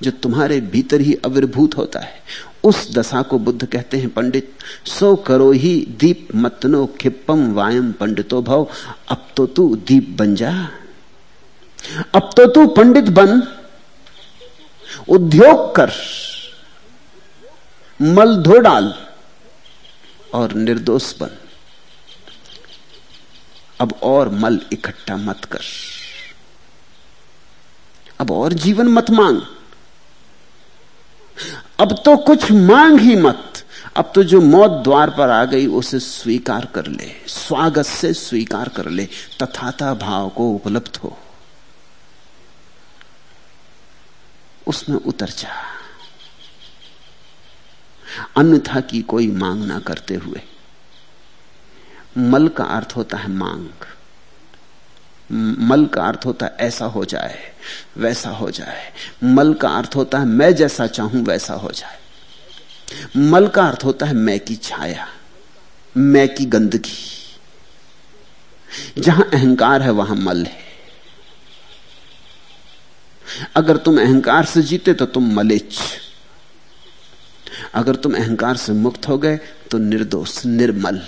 जो तुम्हारे भीतर ही अविर्भूत होता है। उस दशा को बुद्ध कहते हैं पंडित, सो करो ही दीप मतनो खिप्पम वायम पंडितो भव, अब तो तू दीप बन जा। अब तो तू पंडित बन उद्योग कर, मल धो डाल और निर्दोष बन। अब और मल इकट्ठा मत कर। अब और जीवन मत मांग। अब तो कुछ मांग ही मत। अब तो जो मौत द्वार पर आ गई, उसे स्वीकार कर ले। स्वागत से स्वीकार कर ले। तथाता भाव को उपलब्ध हो। उसमें उतर जा। अन्यथा की कोई मांग ना करते हुए। मल का अर्थ होता है मांग। मल का अर्थ होता है ऐसा हो जाए, वैसा हो जाए। मल का अर्थ होता है मैं जैसा चाहूँ वैसा हो जाए। मल का अर्थ होता है मैं की छाया, मैं की गंदगी। जहाँ अहंकार है वहाँ मल है। अगर तुम अहंकार से जीते तो तुम मलिच। अगर तुम अहंकार से मुक्त हो गए तो निर्दोष, निर्मल।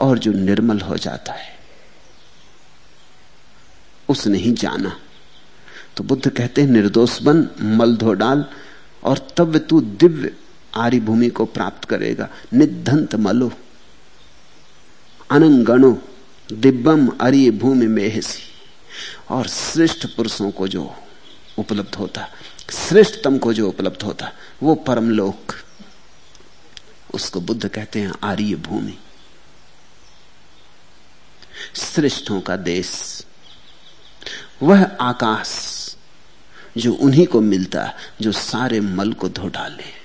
और जो निर्मल हो जाता है, उसने ही जाना। तो बुद्ध कहते हैं, निर्दोष बन, मल धो डाल, और तब तू दिव्य आर्य भूमि को प्राप्त करेगा। निधंत मलो। अनंगणो, दिव्यम आर्य भूमि में और श्रेष्ठ पुरुषों को जो उपलब्ध होता, श्रेष्ठतम को जो उपलब्ध होता, वो परमलोक। उसको बुद्ध कहते हैं आर्य भूमि। श्रेष्ठों का देश, वह आकाश जो उन्हीं को मिलता, जो सारे मल को धो डाले।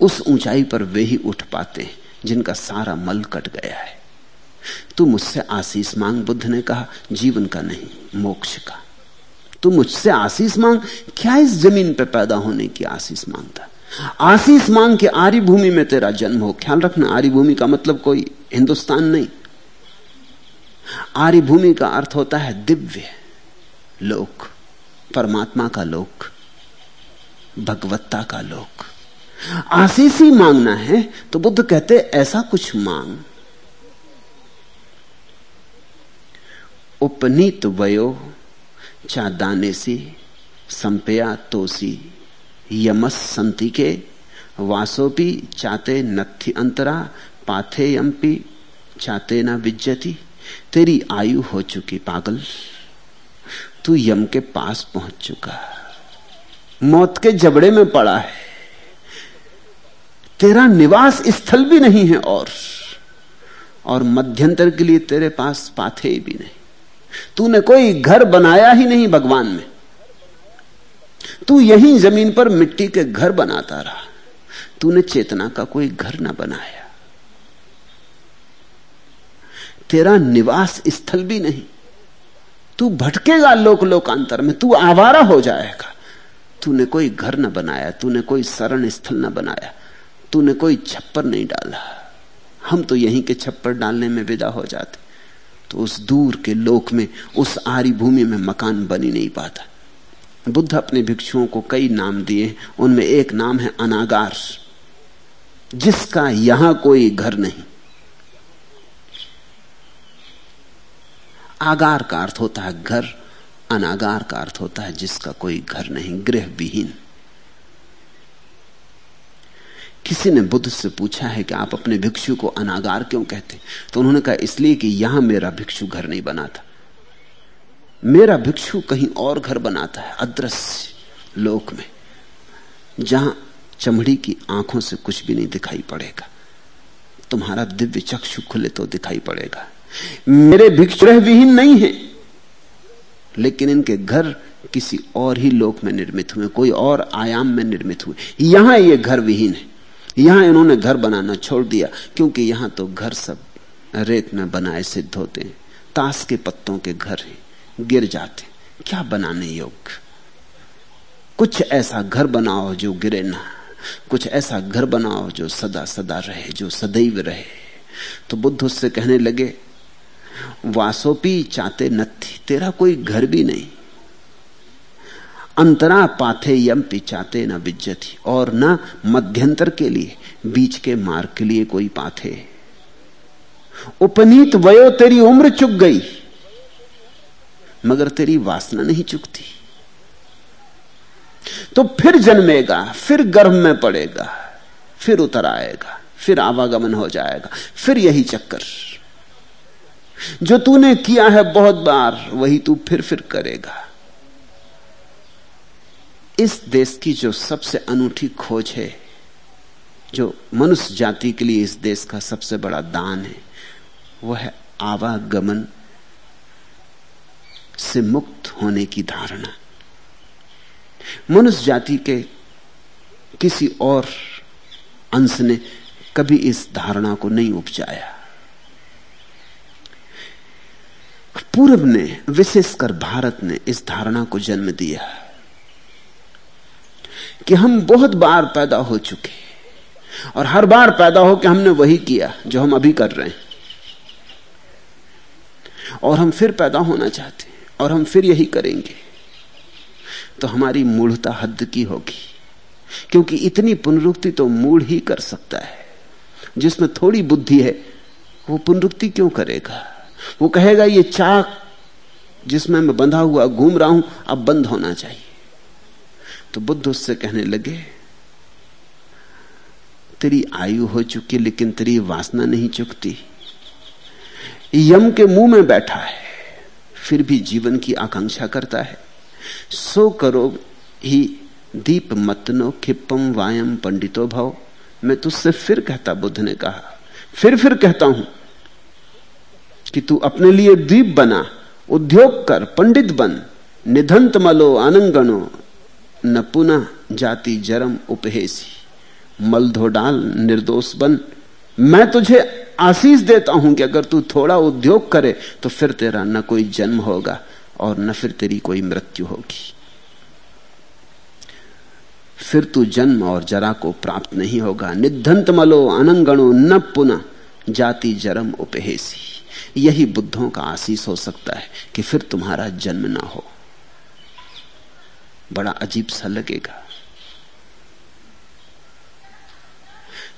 उस ऊंचाई पर वे ही उठ पाते, जिनका सारा मल कट गया है। तू मुझसे आशीष मांग, बुद्ध ने कहा, जीवन का नहीं, मोक्ष का। तू मुझसे आशीष मांग, क्या इस ज़मीन पर पैदा होने की आशीष माँगता? आशीष मांग के आर्य भूमि में तेरा जन्म हो, ख्याल रखना आर्य भूमि का मतलब कोई हिंदुस्तान नहीं। आर्य भूमि का अर्थ होता है दिव्य लोक, परमात्मा का लोक, भगवत्ता का लोक। आशीष ही मांगना है तो बुद्ध कहते, ऐसा कुछ मांग। उपनीत वयो चादाने सी, संपया तोसी, यमस संति के वासोपी चाते नथि अंतरा, पाथे यम्पी चाते न विज्जती, तेरी आयु हो चुकी पागल, तू यम के पास पहुँच चुका। मौत के जबड़े में पड़ा है, तेरा निवास स्थल भी नहीं है और और मध्यंतर के लिए तेरे पास पाथे भी नहीं। तूने कोई घर बनाया ही नहीं भगवान में। तू यहीं ज़मीन पर मिट्टी के घर बनाता रहा। तूने चेतना का कोई घर ना बनाया। तेरा निवास स्थल भी नहीं। तू भटकेगा लोक लोकांतर में, तू आवारा हो जाएगा। तूने कोई घर न बनाया, तूने कोई शरण स्थल न बनाया, तूने कोई छप्पर नहीं डाला। हम तो यहीं के छप्पर डालने में विदा हो जाते। तो उस दूर के लोक में, उस आरी भूमि में मकान बनी नहीं पाता। बुद्ध अपने भिक्षुओं को कई नाम दिए, उनमें एक नाम है अनागार। जिसका यहाँ कोई घर नहीं। आगार का अर्थ होता है घर, अनागार का अर्थ होता है जिसका कोई घर नहीं गृह विहीन किसी ने बुद्ध से पूछा है कि आप अपने भिक्षु को अनागार क्यों कहते तो उन्होंने कहा, इसलिए कि यहाँ मेरा भिक्षु घर नहीं बनाता मेरा भिक्षु कहीं और घर बनाता है, अदृश्य लोक में, जहाँ चमड़ी की आँखों से कुछ भी नहीं दिखाई पड़ेगा। तुम्हारा दिव्य चक्षु खुले तो दिखाई पड़ेगा। मेरे भिक्षुरह विहीन नहीं है, लेकिन इनके घर किसी और ही लोक में निर्मित हुए, कोई और आयाम में निर्मित हुए। यहाँ ये घर विहीन है। यहाँ इन्होंने घर बनाना छोड़ दिया, क्योंकि यहाँ तो घर सब रेत में बनाए सिद्ध होते हैं। ताश के पत्तों के घर हैं, गिर जाते क्या बनाने योग्य? कुछ ऐसा घर बनाओ जो गिरे ना, कुछ ऐसा घर बनाओ जो सदा सदा रहे, जो सदैव रहे। तो बुद्ध उससे कहने लगे, वासोपी चाहते नथी तेरा कोई घर भी नहीं अंतरा पाथे यम पिचाते न बिज्जती और न मध्यंतर के लिए, बीच के मार्ग के लिए कोई पाथे उपनीत वयो तेरी उम्र चुक गई, मगर तेरी वासना नहीं चुकती। तो फिर जन्मेगा, फिर गर्भ में पड़ेगा, फिर उतर आएगा, फिर आवागमन हो जाएगा, फिर यही चक्कर। जो तूने किया है बहुत बार, वही तू फिर फिर करेगा। इस देश की जो सबसे अनूठी खोज है, जो मनुष्य जाति के लिए इस देश का सबसे बड़ा दान है, वह है आवागमन से मुक्त होने की धारणा। मनुष्य जाति के किसी और अंश ने कभी इस धारणा को नहीं उपजाया। पूर्व ने, विशेषकर भारत ने इस धारणा को जन्म दिया। कि हम बहुत बार पैदा हो चुके और हर बार पैदा हो कि हमने वही किया जो हम अभी कर रहे हैं। और हम फिर पैदा होना चाहते हैं और हम फिर यही करेंगे। तो हमारी मूढ़ता हद की होगी। क्योंकि इतनी पुनरुक्ति तो मूढ़ ही कर सकता है। जिसमें थोड़ी बुद्धि है, वो पुनरुक्ति क्यों करेगा? वो कहेगा, ये चाक जिसमें मैं बंधा हुआ घूम रहा हूँ, अब बंद होना चाहिए। तो बुद्ध उससे कहने लगे, तेरी आयु हो चुकी लेकिन तेरी वासना नहीं चुकती। यम के मुँह में बैठा है, फिर भी जीवन की आकांक्षा करता है। सो करो ही दीप मतनो खिप्पम वायम पंडितो भव। मैं तुझसे फिर कहता, बुद्ध ने कहा, फिर फिर कहता हूँ कि तू अपने लिए दीप बना, उद्योग कर, पंडित बन, निधंत मलो आनंगणो न पुनः जाति जरम उपहेसी। मल धो डाल, निर्दोष बन। मैं तुझे आशीष देता हूँ कि अगर तू थोड़ा उद्योग करे तो फिर तेरा न कोई जन्म होगा और न फिर तेरी कोई मृत्यु होगी। फिर तू जन्म और जरा को प्राप्त नहीं होगा। निधंत मलो, अनंगणो, न पुनः जाति जरम उपहेसी। यही बुद्धों का आशीष हो सकता है कि फिर तुम्हारा जन्म ना हो। बड़ा अजीब सा लगेगा।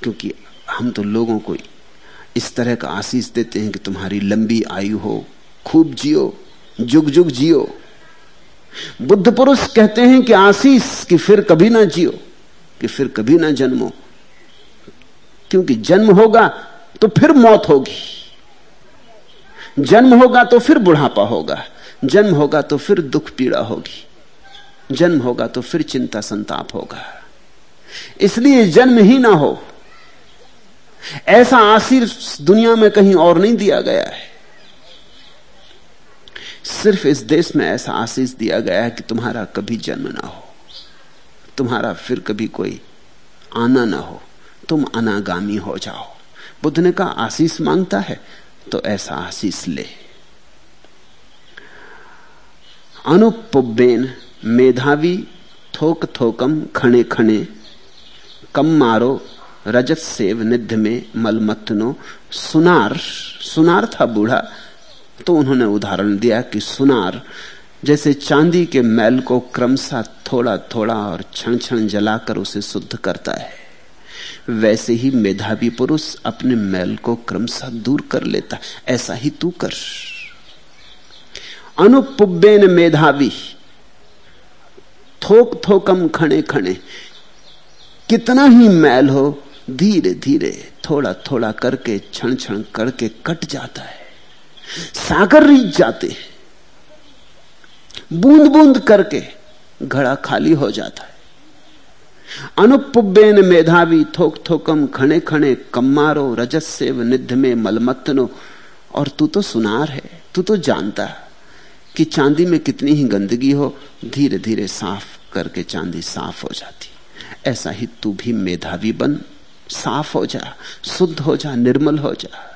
क्योंकि हम तो लोगों को इस तरह का आशीष देते हैं कि तुम्हारी लंबी आयु हो, खूब जियो, जुग जुग जियो। बुद्ध पुरुष कहते हैं कि आशीष कि फिर कभी ना जियो, कि फिर कभी ना जन्मो। क्योंकि जन्म होगा तो फिर मौत होगी। जन्म होगा तो फिर बुढ़ापा होगा। जन्म होगा तो फिर दुख पीड़ा होगी। जन्म होगा तो फिर चिंता संताप होगा। इसलिए जन्म ही ना हो। ऐसा आशीष दुनिया में कहीं और नहीं दिया गया है। सिर्फ़ इस देश में ऐसा आशीष दिया गया है कि तुम्हारा कभी जन्म ना हो। तुम्हारा फिर कभी कोई आना ना हो। तुम अनागामी हो जाओ। बुद्ध ने कहा, आशीष माँगता है तो ऐसा आशीष ले। अनुपुबेन मेधावी थोक थोकम खणे खणे, कम मारो रजत सेव निध में मलमथनो सुनार सुनार था बूढ़ा तो उन्होंने उदाहरण दिया कि सुनार जैसे चांदी के मैल को क्रमशः थोड़ा थोड़ा और क्षण क्षण जलाकर उसे शुद्ध करता है, वैसे ही मेधावी पुरुष अपने मैल को क्रमशः दूर कर लेता ऐसा ही तू कर। अनुपुबेन मेधावी थोक थोकम खड़े खड़े कितना ही मैल हो, धीरे धीरे थोड़ा थोड़ा करके, क्षण क्षण करके कट जाता है। सागर रीत जाते बूंद बूंद करके घड़ा खाली हो जाता है। अनुपुबेन मेधावी थोक थोकम खणे खणे कम्मारो रजस्सेव निध में मलमत्नो और तू तो सुनार है, तू तो जानता है। कि चांदी में कितनी ही गंदगी हो धीरे धीरे साफ़ करके चांदी साफ़ हो जाती। ऐसा ही तू भी मेधावी बन, साफ़ हो जा, शुद्ध हो जा, निर्मल हो जा।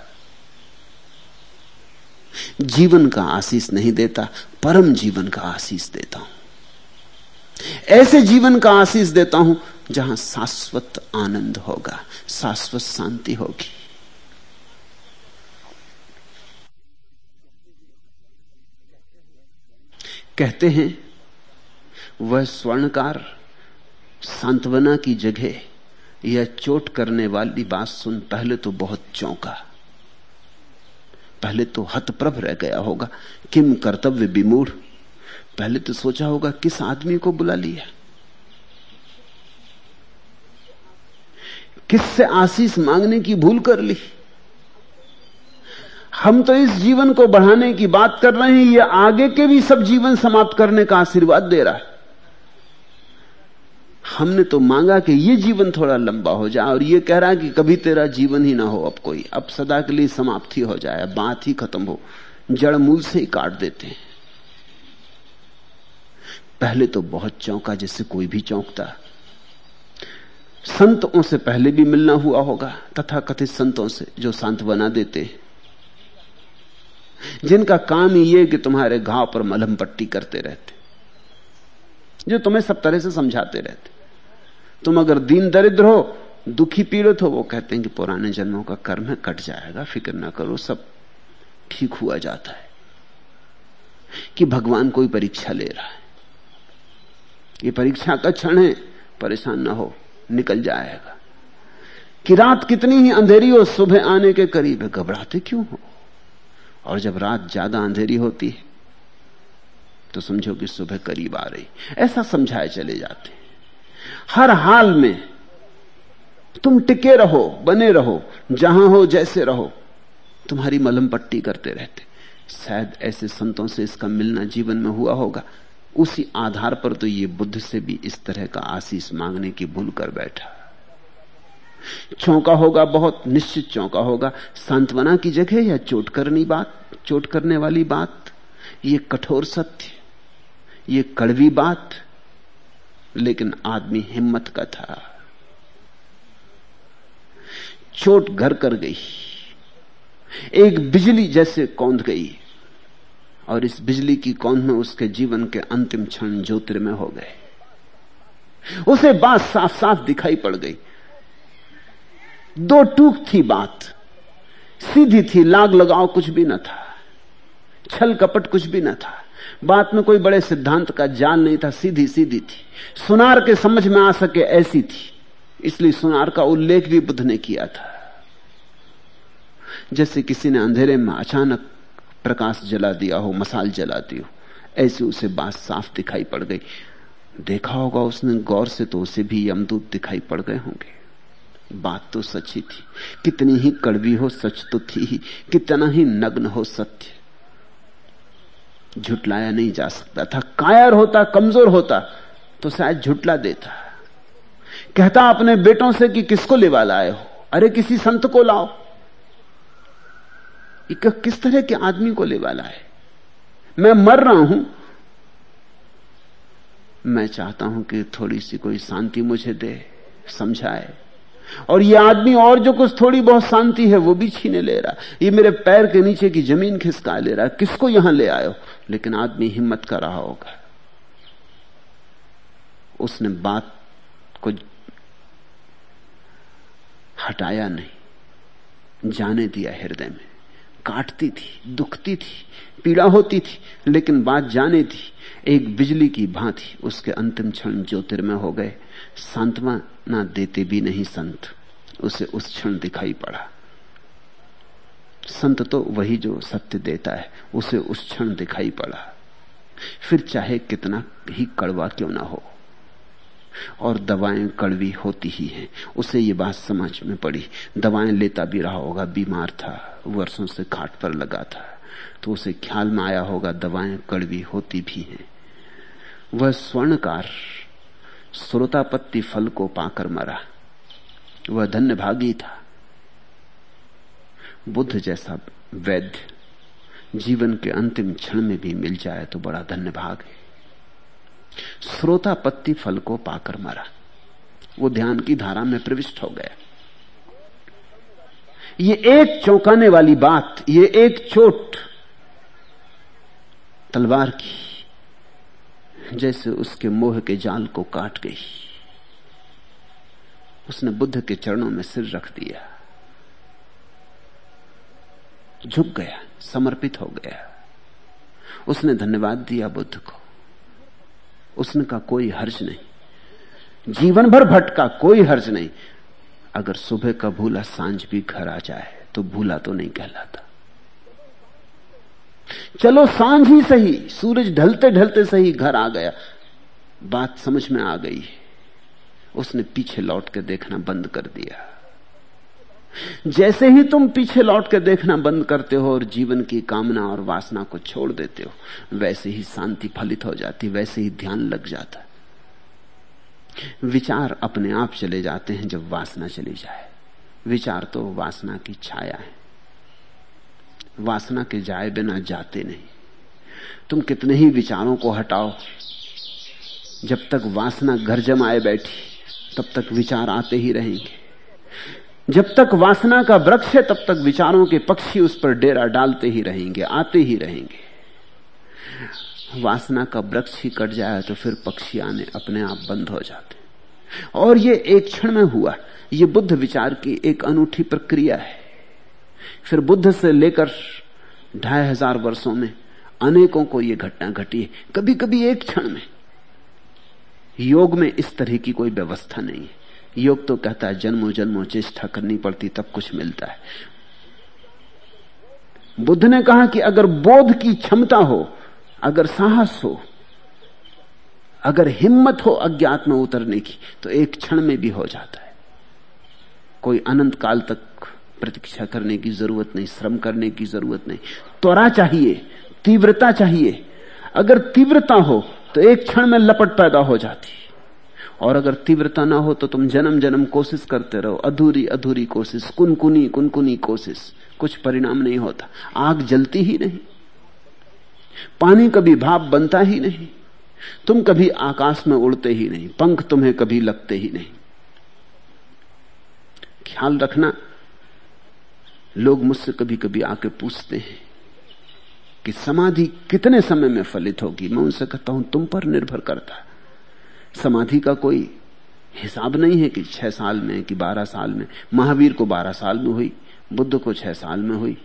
जीवन का आशीष नहीं देता, परम जीवन का आशीष देता हूँ। ऐसे जीवन का आशीष देता हूँ जहाँ शाश्वत आनंद होगा, शाश्वत शांति होगी। कहते हैं, वह स्वर्णकार सांत्वना की जगह यह चोट करने वाली बात सुन पहले तो बहुत चौंका। पहले तो हतप्रभ रह गया होगा, किम कर्तव्य विमूढ़। पहले तो सोचा होगा, किस आदमी को बुला लिया? किससे आशीष मांगने की भूल कर ली? हम तो इस जीवन को बढ़ाने की बात कर रहे हैं, ये आगे के भी सब जीवन समाप्त करने का आशीर्वाद दे रहा है। हमने तो मांगा कि ये जीवन थोड़ा लंबा हो जाए और ये कह रहा है कि कभी तेरा जीवन ही ना हो अब कोई। अब सदा के लिए समाप्ति हो जाए बात ही खत्म हो। जड़ मूल से ही काट देते हैं। पहले तो बहुत चौंका जैसे कोई भी चौंकता। संतों से पहले भी मिलना हुआ होगा तथा कथित संतों से जो शांत बना देते हैं। जिनका काम ही ये कि तुम्हारे घाव पर मलहम पट्टी करते रहते। जो तुम्हें सब तरह से समझाते रहते। तुम अगर दीन दरिद्र हो, दुखी पीड़ित हो, वो कहते हैं कि पुराने जन्मों का कर्म है, कट जाएगा, फ़िक्र ना करो, सब ठीक हुआ जाता है। कि भगवान कोई परीक्षा ले रहा है। ये परीक्षा का क्षण है, परेशान ना हो, निकल जाएगा। कि रात कितनी ही अंधेरी हो, सुबह आने के करीब है, घबराते क्यों हो? और जब रात ज़्यादा अंधेरी होती है तो समझो कि सुबह करीब आ रही। ऐसा समझाए चले जाते हर हाल में तुम टिके रहो, बने रहो, जहाँ हो जैसे रहो, तुम्हारी मलम पट्टी करते रहते। शायद ऐसे संतों से इसका मिलना जीवन में हुआ होगा। उसी आधार पर तो ये बुद्ध से भी इस तरह का आशीष मांगने की भूल कर बैठा। चौंका होगा, बहुत निश्चित चौंका होगा। सांत्वना की जगह या चोट करनी बात, चोट करने वाली बात? ये कठोर सत्य, ये कड़वी बात, लेकिन आदमी हिम्मत का था। चोट घर कर गई। एक बिजली जैसे कौंध गई, और इस बिजली की कौंध में उसके जीवन के अंतिम क्षण ज्योतिर्मय हो गए। उसे बात साफ़ साफ़ दिखाई पड़ गई। दो टूक थी बात। सीधी थी, लाग लगाव कुछ भी न था। छल कपट कुछ भी न था। बात में कोई बड़े सिद्धांत का जान नहीं था, सीधी सीधी थी। सुनार के समझ में आ सके ऐसी थी। इसलिए सुनार का उल्लेख भी बुद्ध ने किया था। जैसे किसी ने अंधेरे में अचानक प्रकाश जला दिया हो, मसाल जला दी हो, ऐसे उसे बात साफ़ दिखाई पड़ गई। देखा होगा उसने, गौर से तो उसे भी यमदूत दिखाई पड़ गए होंगे। बात तो सच्ची थी। कितनी ही कड़वी हो, सच तो थी ही। कितना ही नग्न हो, सत्य। झुटलाया नहीं जा सकता था। कायर होता, कमज़ोर होता तो शायद झुटला देता। कहता अपने बेटों से कि किसको लेवा लाए हो? अरे किसी संत को लाओ। किस तरह के आदमी को लेवा लाए? मैं मर रहा हूँ। मैं चाहता हूँ कि थोड़ी सी कोई शांति मुझे दे, समझाए। और ये आदमी और जो कुछ थोड़ी बहुत शांति है, वो भी छीने ले रहा ये मेरे पैर के नीचे की ज़मीन खिसका ले रहा किसको यहाँ ले आयो लेकिन आदमी हिम्मत कर रहा होगा। उसने बात को हटाया नहीं। जाने दिया हृदय में। काटती थी, दुखती थी, पीड़ा होती थी, लेकिन बात जाने थी एक बिजली की भांति उसके अंतिम क्षण ज्योतिर्मय हो गए। सांत्वना देते भी नहीं संत। उसे उस क्षण दिखाई पड़ा। संत तो वही जो सत्य देता है, उसे उस क्षण दिखाई पड़ा। फिर चाहे कितना ही कड़वा क्यों ना हो, और दवाएँ कड़वी होती ही हैं। उसे ये बात समझ में पड़ी। दवाएँ लेता भी रहा होगा, बीमार था, वर्षों से खाट पर लगा था। तो उसे ख्याल में आया होगा, दवाएँ कड़वी होती भी हैं। वह स्वर्णकार श्रोतापत्ति फल को पाकर मरा। वह धन्य भागी था। बुद्ध जैसा वैद्य जीवन के अंतिम क्षण में भी मिल जाए तो बड़ा धन्य भाग है। श्रोतापत्ति फल को पाकर मरा। वो ध्यान की धारा में प्रविष्ट हो गया। ये एक चौंकाने वाली बात, ये एक चोट, तलवार की जैसे उसके मोह के जाल को काट गई। उसने बुद्ध के चरणों में सिर रख दिया। झुक गया, समर्पित हो गया। उसने धन्यवाद दिया बुद्ध को। उसने का कोई हर्ज नहीं। जीवन भर भटका, कोई हर्ज नहीं। अगर सुबह का भूला साँझ भी घर आ जाए तो भूला तो नहीं कहलाता। चलो साँझ ही सही, सूरज ढलते ढलते सही, घर आ गया। बात समझ में आ गई। उसने पीछे लौट के देखना बंद कर दिया। जैसे ही तुम पीछे लौट के देखना बंद करते हो और जीवन की कामना और वासना को छोड़ देते हो, वैसे ही शांति फलित हो जाती, वैसे ही ध्यान लग जाता। विचार अपने आप चले जाते हैं जब वासना चली जाए। विचार तो वासना की छाया है। वासना के जाए बिना जाते नहीं। तुम कितने ही विचारों को हटाओ। जब तक वासना घर जमाए बैठी, तब तक विचार आते ही रहेंगे। जब तक वासना का वृक्ष है, तब तक विचारों के पक्षी उस पर डेरा डालते ही रहेंगे, आते ही रहेंगे। वासना का वृक्ष ही कट जाए तो फिर पक्षी आने अपने आप बंद हो जाते। और ये एक क्षण में हुआ। ये बुद्ध विचार की एक अनूठी प्रक्रिया है। फिर बुद्ध से लेकर ढाई हज़ार वर्षों में अनेकों को यह घटना घटी है। कभी कभी एक क्षण में। योग में इस तरह की कोई व्यवस्था नहीं है। योग तो कहता है, जन्मों जन्मों चेष्टा करनी पड़ती, तब कुछ मिलता है। बुद्ध ने कहा कि अगर बोध की क्षमता हो, अगर साहस हो, अगर हिम्मत हो अज्ञात में उतरने की तो एक क्षण में भी हो जाता है। कोई अनंत काल तक प्रतीक्षा करने की ज़रूरत नहीं, श्रम करने की ज़रूरत नहीं। त्वरा चाहिए, तीव्रता चाहिए। अगर तीव्रता हो तो एक क्षण में लपट पैदा हो जाती। और अगर तीव्रता ना हो तो तुम जन्म जन्म कोशिश करते रहो। अधूरी अधूरी कोशिश, कुनकुनी कुनकुनी कोशिश। कुछ परिणाम नहीं होता। आग जलती ही नहीं। पानी कभी भाप बनता ही नहीं। तुम कभी आकाश में उड़ते ही नहीं। पंख तुम्हें कभी लगते ही नहीं। ख्याल रखना। लोग मुझसे कभी कभी आके पूछते हैं कि समाधि कितने समय में फलित होगी? मैं उनसे कहता हूँ, तुम पर निर्भर करता। समाधि का कोई हिसाब नहीं है कि छह साल में कि बारह साल में। महावीर को बारह साल में हुई, बुद्ध को छह साल में हुई।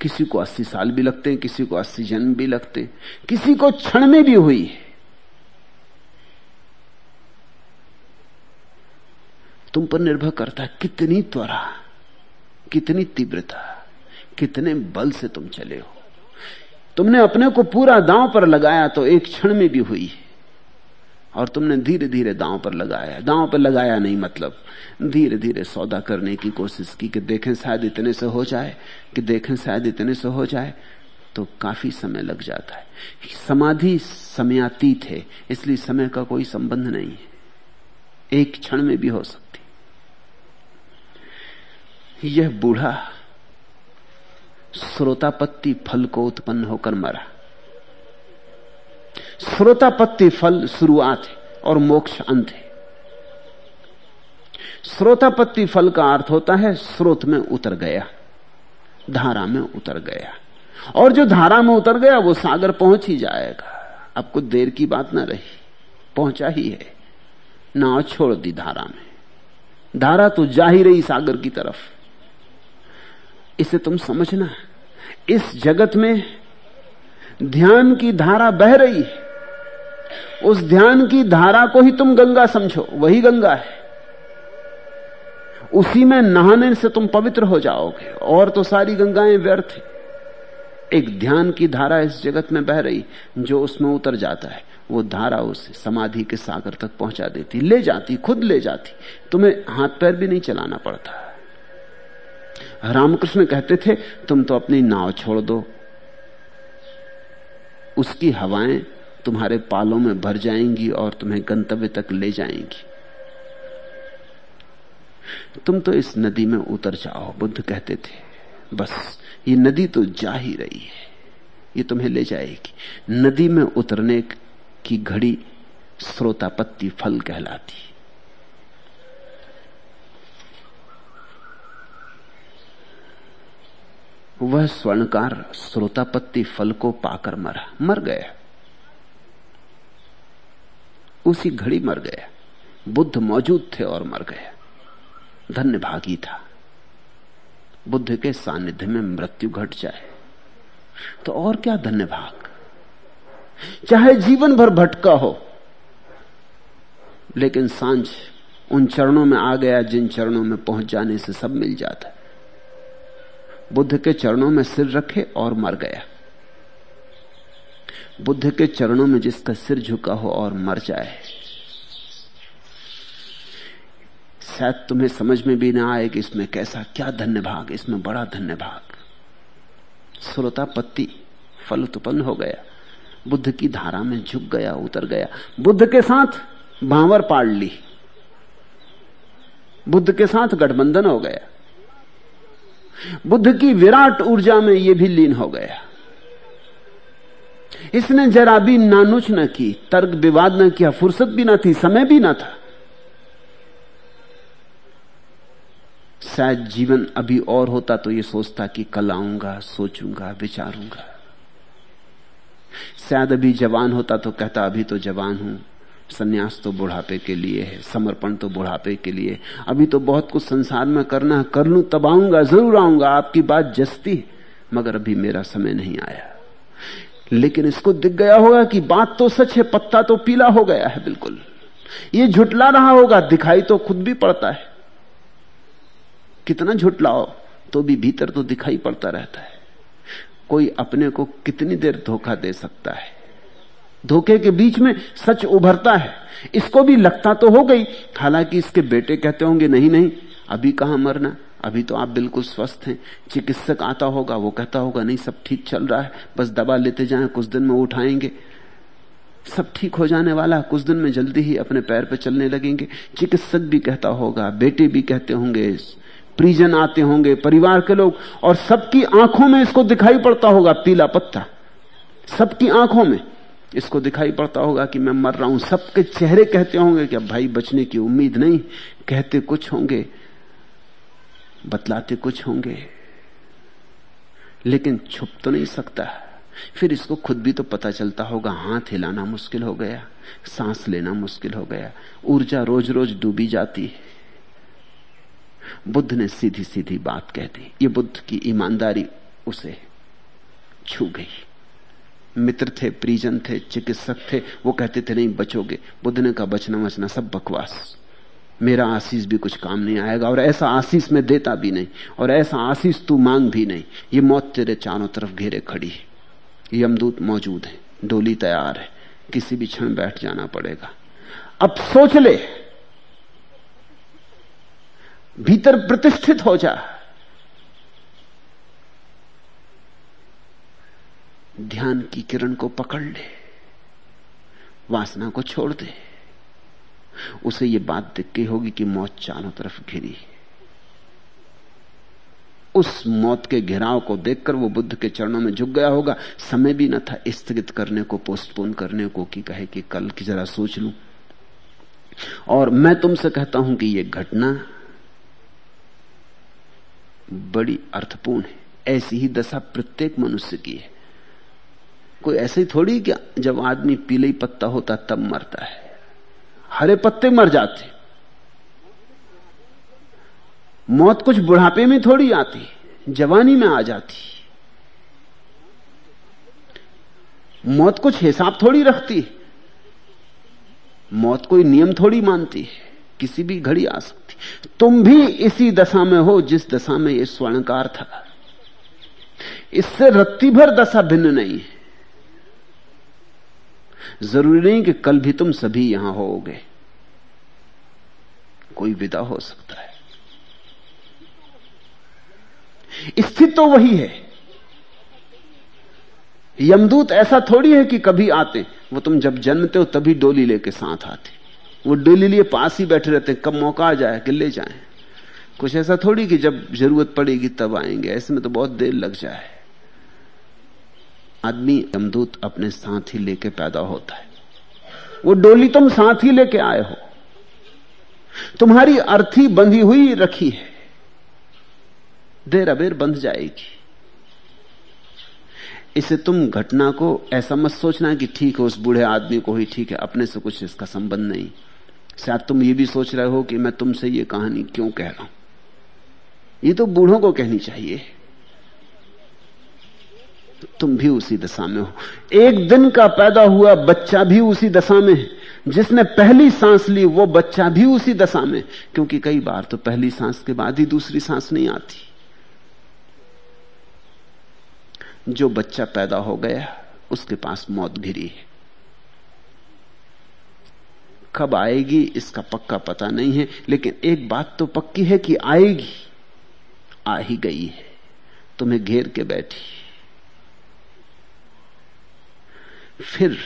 किसी को अस्सी साल भी लगते हैं, किसी को अस्सी जन्म भी लगते हैं, किसी को क्षण में भी हुई है। तुम पर निर्भर करता है कितनी त्वरा, कितनी तीव्रता, कितने बल से तुम चले हो। तुमने अपने को पूरा दांव पर लगाया तो एक क्षण में भी हुई और तुमने धीरे धीरे दांव पर लगाया। दांव पर लगाया नहीं मतलब धीरे धीरे सौदा करने की कोशिश की कि देखें शायद इतने से हो जाए, कि देखें शायद इतने से हो जाए तो काफ़ी समय लग जाता है। समाधि समयातीत है, इसलिए समय का कोई संबंध नहीं है। एक क्षण में भी हो सकता यह बूढ़ा श्रोतापत्ति फल को उत्पन्न होकर मरा। श्रोतापत्ति फल शुरुआत है और मोक्ष अंत है। श्रोतापत्ति फल का अर्थ होता है स्रोत में उतर गया, धारा में उतर गया। और जो धारा में उतर गया, वो सागर पहुँच ही जाएगा। अब कुछ देर की बात ना रही, पहुँचा ही है। नाव छोड़ दी धारा में। धारा तो जा ही रही सागर की तरफ़। इसे तुम समझना इस जगत में ध्यान की धारा बह रही उस ध्यान की धारा को ही तुम गंगा समझो, वही गंगा है। उसी में नहाने से तुम पवित्र हो जाओगे, और तो सारी गंगाएँ व्यर्थ है। एक ध्यान की धारा इस जगत में बह रही, जो उसमें उतर जाता है, वो धारा उसे समाधि के सागर तक पहुँचा देती, ले जाती, खुद ले जाती। तुम्हें हाथ पैर भी नहीं चलाना पड़ता। रामकृष्ण कहते थे, तुम तो अपनी नाव छोड़ दो। उसकी हवाएँ तुम्हारे पालों में भर जाएँगी और तुम्हें गंतव्य तक ले जाएँगी। तुम तो इस नदी में उतर जाओ, बुद्ध कहते थे। बस, ये नदी तो जा ही रही है। ये तुम्हें ले जाएगी। नदी में उतरने की घड़ी श्रोतापत्ति फल कहलाती वह स्वर्णकार श्रोतापत्ति फल को पाकर मरा, मर गया। उसी घड़ी मर गया। बुद्ध मौजूद थे और मर गया। धन्य भागी था। बुद्ध के सानिध्य में मृत्यु घट जाए तो और क्या धन्य भाग? चाहे जीवन भर भटका हो, लेकिन साँझ उन चरणों में आ गया जिन चरणों में पहुँच जाने से सब मिल जाता है। बुद्ध के चरणों में सिर रखे और मर गया। बुद्ध के चरणों में जिसका सिर झुका हो और मर जाए। शायद तुम्हें समझ में भी ना आए कि इसमें कैसा, क्या धन्य भाग, इसमें बड़ा धन्य भाग। श्रोता पत्ती फल उत्पन्न हो गया। बुद्ध की धारा में झुक गया, उतर गया। बुद्ध के साथ भावर पाड़ ली। बुद्ध के साथ गठबंधन हो गया। बुद्ध की विराट ऊर्जा में यह भी लीन हो गया। इसने जरा भी नानुच न की, तर्क विवाद न किया, फुर्सत भी ना थी, समय भी ना था। शायद जीवन अभी और होता तो ये सोचता कि कल आऊँगा, सोचूँगा, विचारूँगा। शायद अभी जवान होता तो कहता, अभी तो जवान हूँ। सन्यास तो बुढ़ापे के लिए है, समर्पण तो बुढ़ापे के लिए अभी तो बहुत कुछ संसार में करना है, कर लू, तब आऊँगा, ज़रूर आऊँगा, आपकी बात जस्ती मगर अभी मेरा समय नहीं आया। लेकिन इसको दिख गया होगा कि बात तो सच है, पत्ता तो पीला हो गया है, बिल्कुल। ये झुटला रहा होगा, दिखाई तो खुद भी पड़ता है। कितना झुटलाओ तो भी भीतर तो दिखाई पड़ता रहता है। कोई अपने को कितनी देर धोखा दे सकता है? धोखे के बीच में सच उभरता है। इसको भी लगता तो हो गई। हालाँकि इसके बेटे कहते होंगे, नहीं नहीं, अभी कहाँ मरना? अभी तो आप बिल्कुल स्वस्थ हैं। चिकित्सक आता होगा, वो कहता होगा, नहीं, सब ठीक चल रहा है। बस दवा लेते जाए, कुछ दिन में उठाएँगे। सब ठीक हो जाने वाला कुछ दिन में जल्दी ही अपने पैर पे चलने लगेंगे। चिकित्सक भी कहता होगा, बेटे भी कहते होंगे, परिजन आते होंगे, परिवार के लोग, और सबकी आँखों में इसको दिखाई पड़ता होगा, पीला पत्ता। सबकी आँखों में। इसको दिखाई पड़ता होगा कि मैं मर रहा हूँ। सबके चेहरे कहते होंगे कि अब भाई बचने की उम्मीद नहीं। कहते कुछ होंगे, बतलाते कुछ होंगे। लेकिन छुप तो नहीं सकता। फिर इसको खुद भी तो पता चलता होगा, हाथ हिलाना मुश्किल हो गया, सांस लेना मुश्किल हो गया, ऊर्जा रोज रोज डूबी जाती बुद्ध ने सीधी सीधी बात कह दी, ये बुद्ध की ईमानदारी उसे छू गई। मित्र थे, परिजन थे, चिकित्सक थे, वो कहते थे, नहीं, बचोगे। बुद्ध ने कहा बचना बचना सब बकवास। मेरा आशीष भी कुछ काम नहीं आएगा और ऐसा आशीष मैं देता भी नहीं और ऐसा आशीष तू मांग भी नहीं। ये मौत तेरे चारों तरफ़ घेरे खड़ी है। यमदूत मौजूद है। डोली तैयार है। किसी भी क्षण बैठ जाना पड़ेगा। अब सोच ले। भीतर प्रतिष्ठित हो जा। ध्यान की किरण को पकड़ ले, वासना को छोड़ दे। उसे यह बात दिख गई होगी कि मौत चारों तरफ़ घिरी उस मौत के घेराव को देखकर वो बुद्ध के चरणों में झुक गया होगा। समय भी न था स्थगित करने को पोस्टपोन करने को कि कहे कि कल की जरा सोच लू। और मैं तुमसे कहता हूँ कि यह घटना बड़ी अर्थपूर्ण है। ऐसी ही दशा प्रत्येक मनुष्य की है। कोई ऐसे थोड़ी क्या जब आदमी पीले ही पत्ता होता तब मरता है। हरे पत्ते मर जाते। मौत कुछ बुढ़ापे में थोड़ी आती, जवानी में आ जाती। मौत कुछ हिसाब थोड़ी रखती। मौत कोई नियम थोड़ी मानती है, किसी भी घड़ी आ सकती। तुम भी इसी दशा में हो, जिस दशा में यह स्वर्णकार था। इससे रत्ती भर दशा भिन्न नहीं है। ज़रूरी नहीं कि कल भी तुम सभी यहाँ होोगे। कोई विदा हो सकता है। स्थित तो वही है। यमदूत ऐसा थोड़ी है कि कभी आते, वो तुम जब जन्मते हो तभी डोली लेके साथ आते। वो डोली लिए पास ही बैठे रहते कब मौका आ जाए, कि ले जाए। कुछ ऐसा थोड़ी कि जब ज़रूरत पड़ेगी तब आएँगे, ऐसे में तो बहुत देर लग जाए। आदमी यमदूत अपने साथ ही लेके पैदा होता है। वो डोली तुम साथ ही लेके आए हो। तुम्हारी अर्थी बंधी हुई रखी है। देर अबेर बंध जाएगी। इसे तुम घटना को ऐसा मत सोचना कि ठीक है, उस बूढ़े आदमी को ही ठीक है, अपने से कुछ इसका संबंध नहीं। शायद तुम ये भी सोच रहे हो कि मैं तुमसे ये कहानी क्यों कह रहा हूँ? ये तो बूढ़ों को कहनी चाहिए। तुम भी उसी दशा में हो। एक दिन का पैदा हुआ बच्चा भी उसी दशा में है। जिसने पहली सांस ली, वो बच्चा भी उसी दशा में क्योंकि कई बार तो पहली सांस के बाद ही दूसरी सांस नहीं आती। जो बच्चा पैदा हो गया, उसके पास मौत घिरी है। कब आएगी, इसका पक्का पता नहीं है। लेकिन एक बात तो पक्की है कि आएगी। आ ही गई है। तुम्हें घेर के बैठी फिर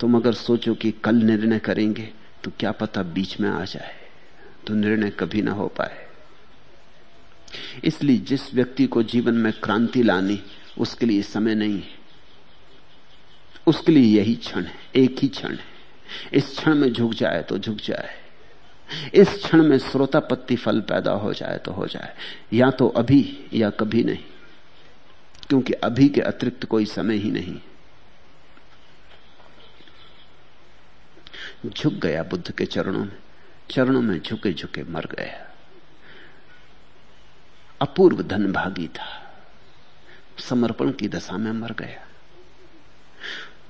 तुम अगर सोचो कि कल निर्णय करेंगे तो क्या पता बीच में आ जाए तो निर्णय कभी ना हो पाए। इसलिए जिस व्यक्ति को जीवन में क्रांति लानी, उसके लिए समय नहीं है। उसके लिए यही क्षण है, एक ही क्षण है। इस क्षण में झुक जाए तो झुक जाए। इस क्षण में श्रोतापत्ति फल पैदा हो जाए तो हो जाए। या तो अभी या कभी नहीं, क्योंकि अभी के अतिरिक्त कोई समय ही नहीं। झुक गया बुद्ध के चरणों में। चरणों में झुके झुके मर गया। अपूर्व धन भागी था। समर्पण की दशा में मर गया।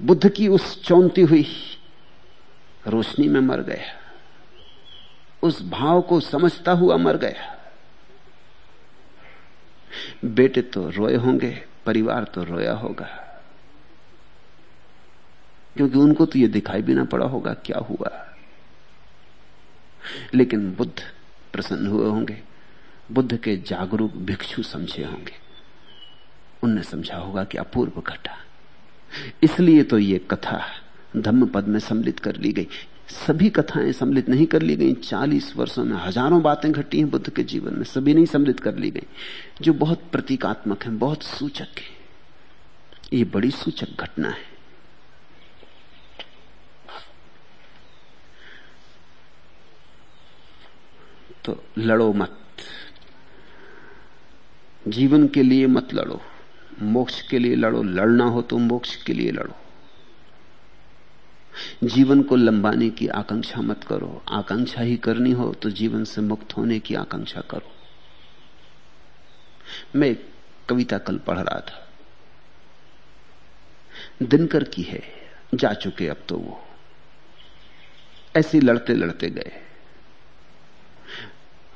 बुद्ध की उस चौंती हुई रोशनी में मर गया। उस भाव को समझता हुआ मर गया। बेटे तो रोए होंगे, परिवार तो रोया होगा। क्योंकि उनको तो यह दिखाई भी ना पड़ा होगा क्या हुआ। लेकिन बुद्ध प्रसन्न हुए होंगे। बुद्ध के जागरूक भिक्षु समझे होंगे। उनने समझा होगा कि अपूर्व घटा। इसलिए तो ये कथा धम्म पद में सम्मिलित कर ली गई। सभी कथाएँ सम्मिलित नहीं कर ली गई। चालीस वर्षों में हज़ारों बातें घटी हैं बुद्ध के जीवन में। सभी नहीं सम्मिलित कर ली गई। जो बहुत प्रतीकात्मक है, बहुत सूचक है। ये बड़ी सूचक घटना है। तो लड़ो मत। जीवन के लिए मत लड़ो। मोक्ष के लिए लड़ो। लड़ना हो तो मोक्ष के लिए लड़ो। जीवन को लंबाने की आकांक्षा मत करो। आकांक्षा ही करनी हो तो जीवन से मुक्त होने की आकांक्षा करो। मैं एक कविता कल पढ़ रहा था। दिनकर की है। जा चुके अब तो वो। ऐसे लड़ते लड़ते गए।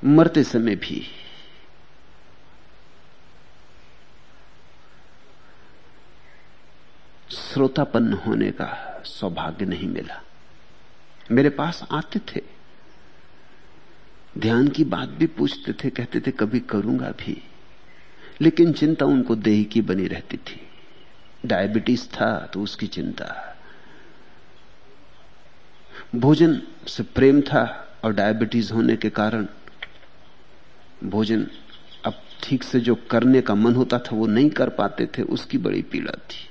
मरते समय भी। श्रोतापन्न होने का सौभाग्य नहीं मिला। मेरे पास आते थे। ध्यान की बात भी पूछते थे, कहते थे, कभी करूँगा भी। लेकिन चिंता उनको देह की बनी रहती थी। डायबिटीज़ था तो उसकी चिंता। भोजन से प्रेम था और डायबिटीज़ होने के कारण भोजन अब ठीक से जो करने का मन होता था वो नहीं कर पाते थे, उसकी बड़ी पीड़ा थी।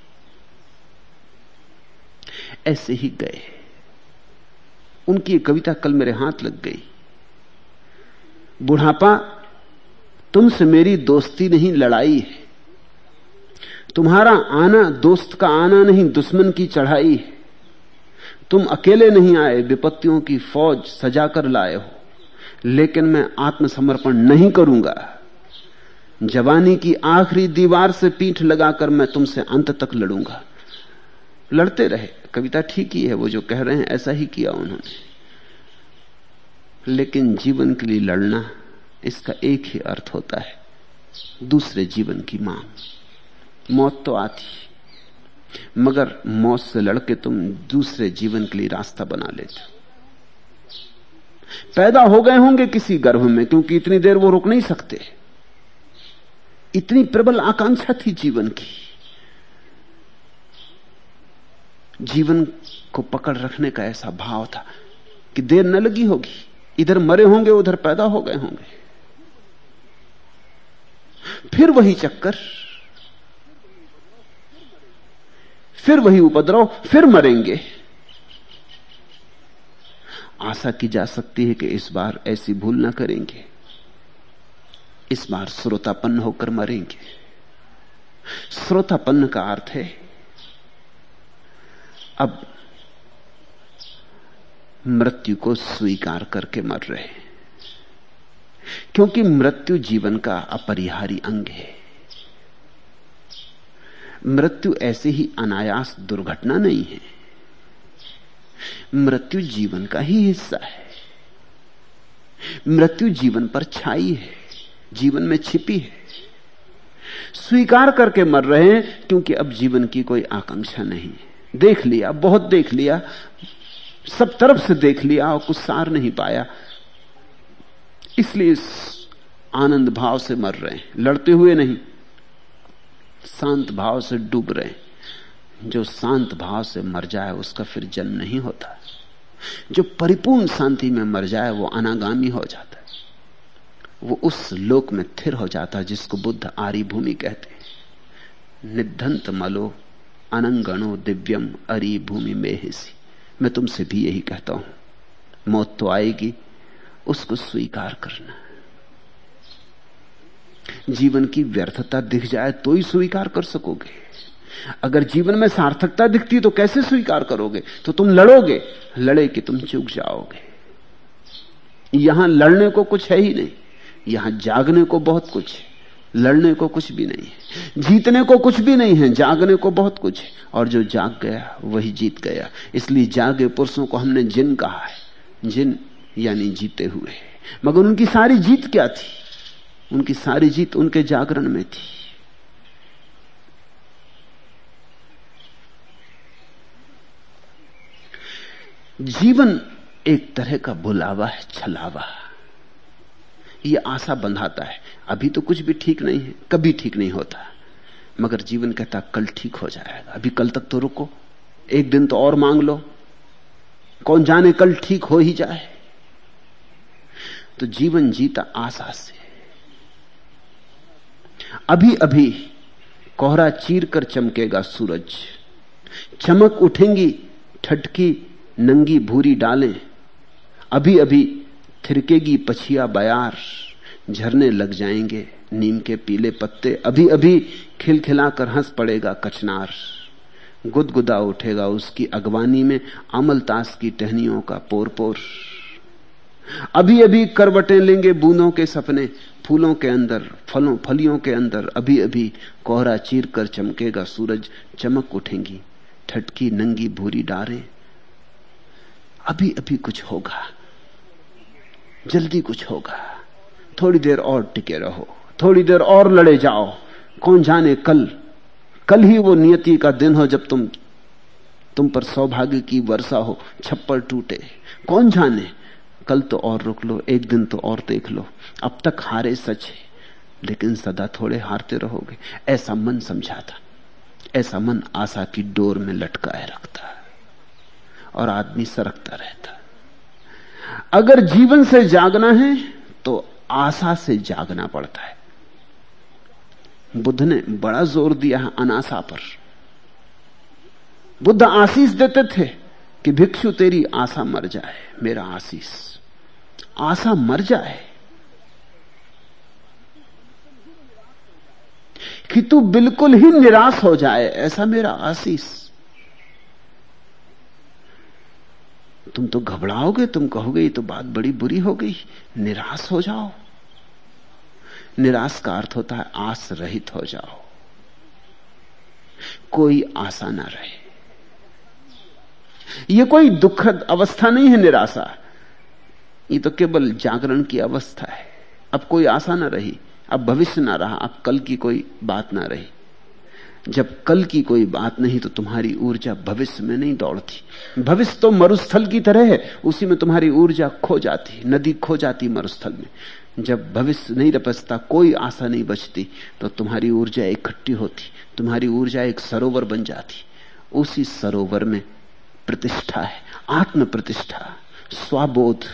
ऐसे ही गए। उनकी कविता कल मेरे हाथ लग गई। बुढ़ापा, तुमसे मेरी दोस्ती नहीं, लड़ाई है। तुम्हारा आना, दोस्त का आना नहीं, दुश्मन की चढ़ाई है। तुम अकेले नहीं आए, विपत्तियों की फौज सजाकर लाए हो। लेकिन मैं आत्मसमर्पण नहीं करूँगा। जवानी की आखिरी दीवार से पीठ लगाकर मैं तुमसे अंत तक लड़ूँगा। लड़ते रहे। कविता ठीक ही है, वो जो कह रहे हैं, ऐसा ही किया उन्होंने। लेकिन जीवन के लिए लड़ना, इसका एक ही अर्थ होता है, दूसरे जीवन की मांग। मौत तो आती मगर मौत से लड़के तुम दूसरे जीवन के लिए रास्ता बना लेते पैदा हो गए होंगे किसी गर्भ में, क्योंकि इतनी देर वो रुक नहीं सकते। इतनी प्रबल आकांक्षा थी जीवन की। जीवन को पकड़ रखने का ऐसा भाव था कि देर न लगी होगी। इधर मरे होंगे, उधर पैदा हो गए होंगे। फिर वही चक्कर, फिर वही उपद्रव, फिर मरेंगे। आशा की जा सकती है कि इस बार ऐसी भूल ना करेंगे। इस बार श्रोतापन्न होकर मरेंगे। श्रोतापन्न का अर्थ है, अब मृत्यु को स्वीकार करके मर रहे क्योंकि मृत्यु जीवन का अपरिहारी अंग है। मृत्यु ऐसे ही अनायास दुर्घटना नहीं है। मृत्यु जीवन का ही हिस्सा है। मृत्यु जीवन पर छाई है, जीवन में छिपी है। स्वीकार करके मर रहे हैं, क्योंकि अब जीवन की कोई आकांक्षा नहीं है। देख लिया, बहुत देख लिया, सब तरफ़ से देख लिया, और कुछ सार नहीं पाया। इसलिए इस आनंद भाव से मर रहे हैं। लड़ते हुए नहीं, शांत भाव से डूब रहे हैं। जो शांत भाव से मर जाए, उसका फिर जन्म नहीं होता। जो परिपूर्ण शांति में मर जाए, वो अनागामी हो जाता है। वो उस लोक में थिर हो जाता है, जिसको बुद्ध आरी भूमि कहते हैं। निधंत मलो, अनंगणो दिव्यम अरी भूमि में हिसी मैं तुमसे भी यही कहता हूँ। मौत तो आएगी, उसको स्वीकार करना। जीवन की व्यर्थता दिख जाए तो ही स्वीकार कर सकोगे। अगर जीवन में सार्थकता दिखती तो कैसे स्वीकार करोगे? तो तुम लड़ोगे। लड़े कि तुम चूक जाओगे। यहाँ लड़ने को कुछ है ही नहीं। यहाँ जागने को बहुत कुछ है। लड़ने को कुछ भी नहीं है। जीतने को कुछ भी नहीं है। जागने को बहुत कुछ है। और जो जाग गया, वही जीत गया। इसलिए जागे पुरुषों को हमने जिन कहा है। जिन, यानी जीते हुए। मगर उनकी सारी जीत क्या थी? उनकी सारी जीत उनके जागरण में थी। जीवन एक तरह का बुलावा है, छलावा ये आशा बंधाता है। अभी तो कुछ भी ठीक नहीं है, कभी ठीक नहीं होता। मगर जीवन कहता, कल ठीक हो जाएगा। अभी कल तक तो रुको। एक दिन तो और मांग लो। कौन जाने कल ठीक हो ही जाए। तो जीवन जीता आशा से। अभी अभी कोहरा चीर कर चमकेगा सूरज। चमक उठेंगी, ठटकी नंगी भूरी डालें। अभी अभी थिरकेगी पछिया बयार। झरने लग जाएँगे नीम के पीले पत्ते। अभी अभी खिलखिलाकर हंस पड़ेगा कचनार गुदगुदा उठेगा उसकी अगवानी में अमलतास की टहनियों का पोर पोर अभी अभी करवटें लेंगे बूंदों के सपने, फूलों के अंदर, फलों, फलियों के अंदर। अभी अभी कोहरा चीर कर चमकेगा सूरज, चमक उठेंगी। ठटकी नंगी भूरी डारे अभी अभी कुछ होगा। जल्दी कुछ होगा। थोड़ी देर और टिके रहो। थोड़ी देर और लड़े जाओ। कौन जाने कल कल ही वो नियति का दिन हो जब तुम तुम पर सौभाग्य की वर्षा हो, छप्पर टूटे। कौन जाने? कल तो और रुक लो, एक दिन तो और देख लो। अब तक हारे सच है, लेकिन सदा थोड़े हारते रहोगे। ऐसा मन समझाता, ऐसा मन आशा की डोर में लटकाए रखता। और आदमी सरकता रहता अगर जीवन से जागना है तो आशा से जागना पड़ता है। बुद्ध ने बड़ा ज़ोर दिया है अनाशा पर। बुद्ध आशीष देते थे कि भिक्षु तेरी आशा मर जाए, मेरा आशीष। आशा मर जाए। कि तू बिल्कुल ही निराश हो जाए, ऐसा मेरा आशीष। तुम तो घबराओगे, तुम कहोगे, ये तो बात बड़ी बुरी हो गई, निराश हो जाओ। निराश का अर्थ होता है, आस रहित हो जाओ। कोई आशा ना रहे। यह कोई दुखद अवस्था नहीं है निराशा। ये तो केवल जागरण की अवस्था है। अब कोई आशा ना रही, अब भविष्य ना रहा, अब कल की कोई बात ना रही। जब कल की कोई बात नहीं तो तुम्हारी ऊर्जा भविष्य में नहीं दौड़ती। भविष्य तो मरुस्थल की तरह है, उसी में तुम्हारी ऊर्जा खो जाती, नदी खो जाती मरुस्थल में। जब भविष्य नहीं रपसता, कोई आशा नहीं बचती तो तुम्हारी ऊर्जा इकट्ठी होती, तुम्हारी ऊर्जा एक सरोवर बन जाती। उसी सरोवर में प्रतिष्ठा है आत्म प्रतिष्ठा स्वाबोध।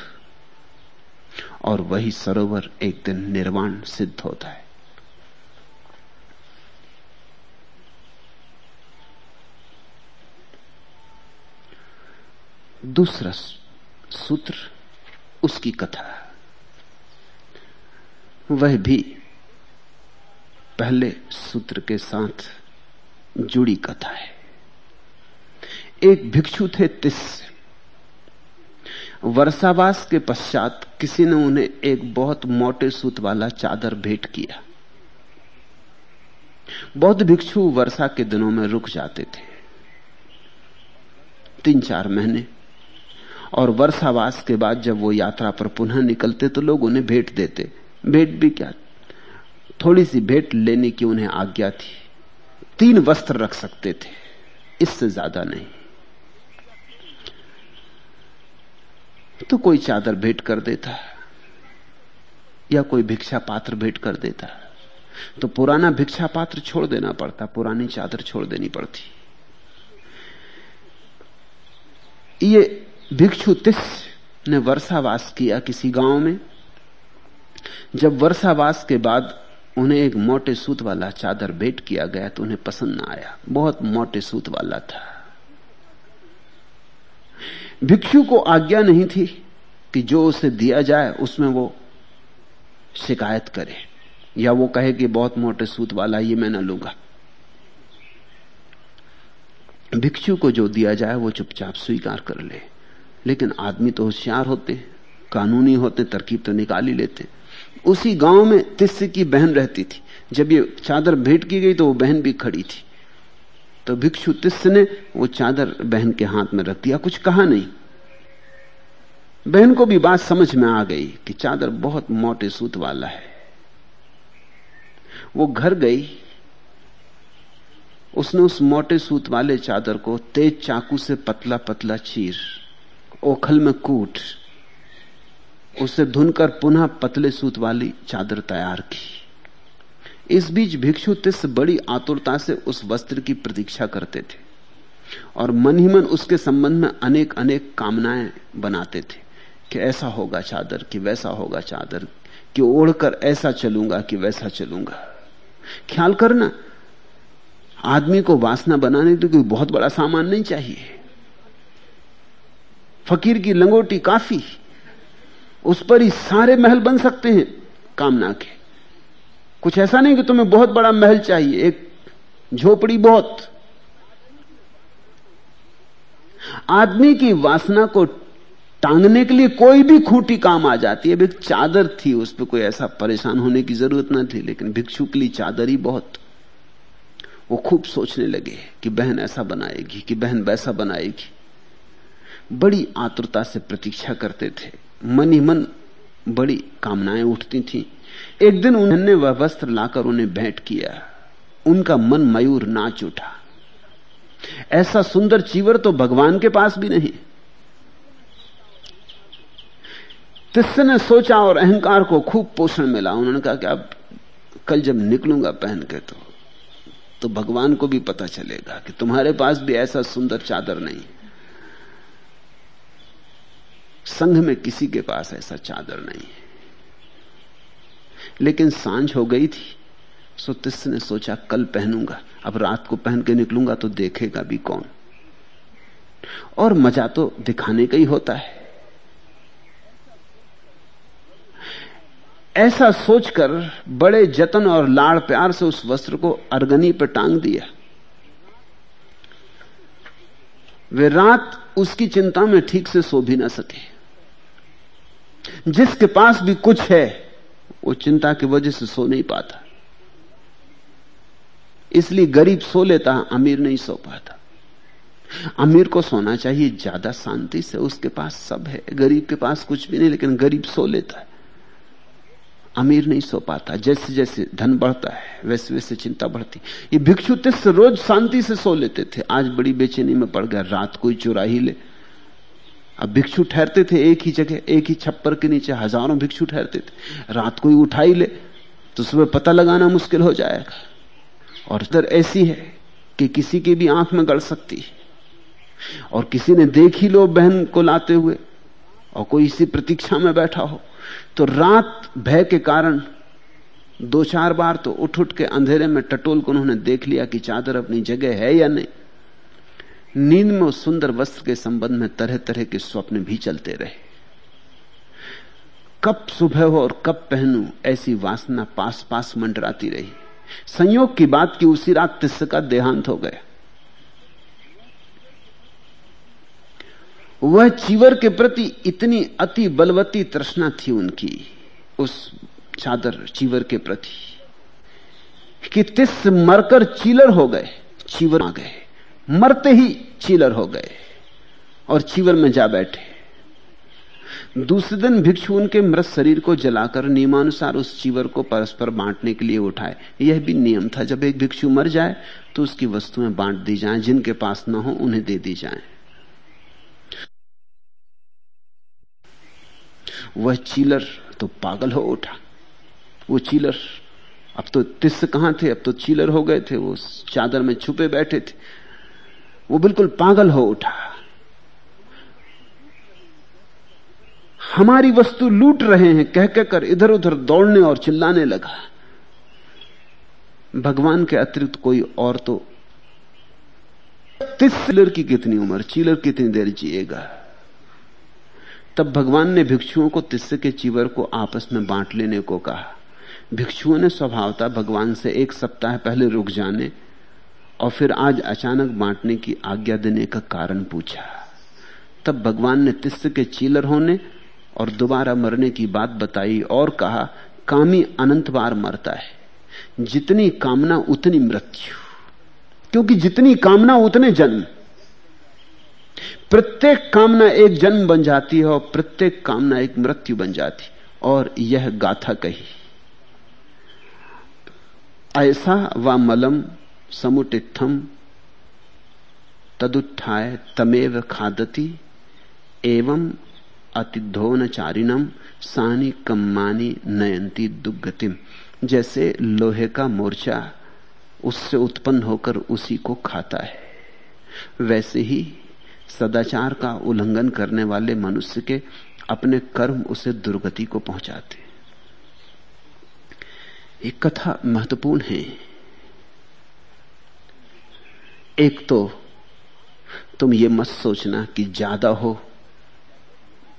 और वही सरोवर एक दिन निर्वाण सिद्ध होता है। दूसरा सूत्र उसकी कथा वह भी पहले सूत्र के साथ जुड़ी कथा है। एक भिक्षु थे तिस। वर्षावास के पश्चात किसी ने उन्हें एक बहुत मोटे सूत वाला चादर भेंट किया। बौद्ध भिक्षु वर्षा के दिनों में रुक जाते थे। तीन चार महीने और वर्षावास के बाद जब वो यात्रा पर पुनः निकलते तो लोग उन्हें भेंट देते। भेंट भी क्या? थोड़ी सी भेंट लेने की उन्हें आज्ञा थी। तीन वस्त्र रख सकते थे। इससे ज़्यादा नहीं। तो कोई चादर भेंट कर देता या कोई भिक्षा पात्र भेंट कर देता। तो पुराना भिक्षा पात्र छोड़ देना पड़ता, पुरानी चादर छोड़ देनी पड़ती। ये भिक्षु तिस ने वर्षावास किया किसी गाँव में। जब वर्षावास के बाद उन्हें एक मोटे सूत वाला चादर भेंट किया गया तो उन्हें पसंद ना आया। बहुत मोटे सूत वाला था। भिक्षु को आज्ञा नहीं थी कि जो उसे दिया जाए, उसमें वो शिकायत करे या वो कहे कि बहुत मोटे सूत वाला, ये मैं ना लूँगा। भिक्षु को जो दिया जाए, वो चुपचाप स्वीकार कर ले। लेकिन आदमी तो होशियार होते, कानूनी होते, तरकीब तो निकाल ही लेते। उसी गाँव में तिस्से की बहन रहती थी। जब ये चादर भेंट की गई तो वो बहन भी खड़ी थी। तो भिक्षु तिस्स ने वो चादर बहन के हाथ में रख दिया, कुछ कहा नहीं। बहन को भी बात समझ में आ गई कि चादर बहुत मोटे सूत वाला है। वो घर गई। उसने उस मोटे सूत वाले चादर को तेज चाकू से पतला पतला चीर ओखल में कूट, उसे धुनकर पुनः पतले सूत वाली चादर तैयार की। इस बीच भिक्षु तिस बड़ी आतुरता से उस वस्त्र की प्रतीक्षा करते थे और मन ही मन उसके संबंध में अनेक अनेक कामनाएँ बनाते थे कि ऐसा होगा चादर, कि वैसा होगा चादर, कि ओढ़कर ऐसा चलूँगा, कि वैसा चलूँगा। ख्याल करना, आदमी को वासना बनाने तो कोई बहुत बड़ा सामान नहीं चाहिए। फकीर की लंगोटी काफ़ी उस पर ही सारे महल बन सकते हैं। कामना के कुछ ऐसा नहीं कि तुम्हें बहुत बड़ा महल चाहिए। एक झोपड़ी बहुत। आदमी की वासना को टांगने के लिए कोई भी खूटी काम आ जाती है। एक चादर थी, उस पर कोई ऐसा परेशान होने की ज़रूरत न थी, लेकिन भिक्षु के लिए चादर ही बहुत। वो खूब सोचने लगे कि बहन ऐसा बनाएगी, कि बहन वैसा बनाएगी। बड़ी आतुरता से प्रतीक्षा करते थे। मन ही मन बड़ी कामनाएँ उठती थी। एक दिन उन्होंने वह वस्त्र लाकर उन्हें भेंट किया। उनका मन मयूर नाच उठा। ऐसा सुंदर चीवर तो भगवान के पास भी नहीं। तिस्से ने सोचा और अहंकार को खूब पोषण मिला। उन्होंने कहा कि अब कल जब निकलूँगा पहन के तो तो भगवान को भी पता चलेगा कि तुम्हारे पास भी ऐसा सुंदर चादर नहीं। संघ में किसी के पास ऐसा चादर नहीं है। लेकिन साँझ हो गई थी, सो तिस ने सोचा, कल पहनूँगा। अब रात को पहन के निकलूँगा तो देखेगा भी कौन। और मज़ा तो दिखाने का ही होता है। ऐसा सोचकर बड़े जतन और लाड़ प्यार से उस वस्त्र को अर्गनी पर टांग दिया। वे रात उसकी चिंता में ठीक से सो भी ना सके। जिसके पास भी कुछ है, वो चिंता की वजह से सो नहीं पाता। इसलिए गरीब सो लेता, अमीर नहीं सो पाता। अमीर को सोना चाहिए, ज़्यादा शांति से उसके पास सब है। गरीब के पास कुछ भी नहीं, लेकिन गरीब सो लेता है। अमीर नहीं सो पाता जैसे जैसे धन बढ़ता है वैसे वैसे चिंता बढ़ती। ये भिक्षु तिस रोज शांति से सो लेते थे। आज बड़ी बेचैनी में पड़ गया, रात कोई चुरा ही ले। अब भिक्षु ठहरते थे एक ही जगह, एक ही छप्पर के नीचे, हज़ारों भिक्षु ठहरते थे। रात कोई उठा ही ले तो सुबह पता लगाना मुश्किल हो जाएगा। और इधर ऐसी है कि किसी की भी आँख में गड़ सकती है। और किसी ने देख ही लो बहन को लाते हुए, और कोई इसी प्रतीक्षा में बैठा हो तो रात भय के कारण दो चार बार तो उठ उठ के अंधेरे में टटोल को उन्होंने देख लिया कि चादर अपनी जगह है या नहीं। नींद में उस सुंदर वस्त्र के संबंध में तरह तरह के स्वप्न भी चलते रहे। कब सुबह हो और कब पहनू, ऐसी वासना पास पास मंडराती रही। संयोग की बात की उसी रात तिस्स का देहांत हो गया। वह चीवर के प्रति इतनी अति बलवती तृष्णा थी उनकी, उस चादर चीवर के प्रति, कि तिस मरकर चीलर हो गए, चीवर आ गए। मरते ही चीलर हो गए और चीवर में जा बैठे। दूसरे दिन भिक्षु उनके मृत शरीर को जलाकर नियमानुसार उस चीवर को परस्पर बांटने के लिए उठाए। यह भी नियम था, जब एक भिक्षु मर जाए तो उसकी वस्तुएँ बांट दी जाएँ, जिनके पास न हो उन्हें दे दी जाएँ। वह चीलर तो पागल हो उठा। वो चीलर, अब तो तिस कहाँ थे? अब तो चीलर हो गए थे, वो चादर में छुपे बैठे थे। वो बिल्कुल पागल हो उठा। हमारी वस्तु लूट रहे हैं कह कहकर इधर उधर दौड़ने और चिल्लाने लगा। भगवान के अतिरिक्त कोई और तो तीस चिलर की कितनी उम्र, चीलर कितनी देर जिएगा? तब भगवान ने भिक्षुओं को तिस्से के चीवर को आपस में बांट लेने को कहा। भिक्षुओं ने स्वभावता भगवान से एक सप्ताह पहले रुक जाने और फिर आज अचानक बांटने की आज्ञा देने का कारण पूछा। तब भगवान ने तिस्त के चीलर होने और दोबारा मरने की बात बताई और कहा, कामी अनंत बार मरता है। जितनी कामना उतनी मृत्यु। क्योंकि जितनी कामना उतने जन्म। प्रत्येक कामना एक जन्म बन जाती है और प्रत्येक कामना एक मृत्यु बन जाती और यह गाथा कही, ऐसा व मलम समुटिथम तदुत्थाय तमेव खादती एवं अतिधोनचारिणम सानी कम्मानी नयंती दुर्गतिम जैसे लोहे का मोर्चा उससे उत्पन्न होकर उसी को खाता है। वैसे ही सदाचार का उल्लंघन करने वाले मनुष्य के अपने कर्म उसे दुर्गति को पहुंचाते। एक कथा महत्वपूर्ण है। एक तो तुम ये मत सोचना कि ज़्यादा हो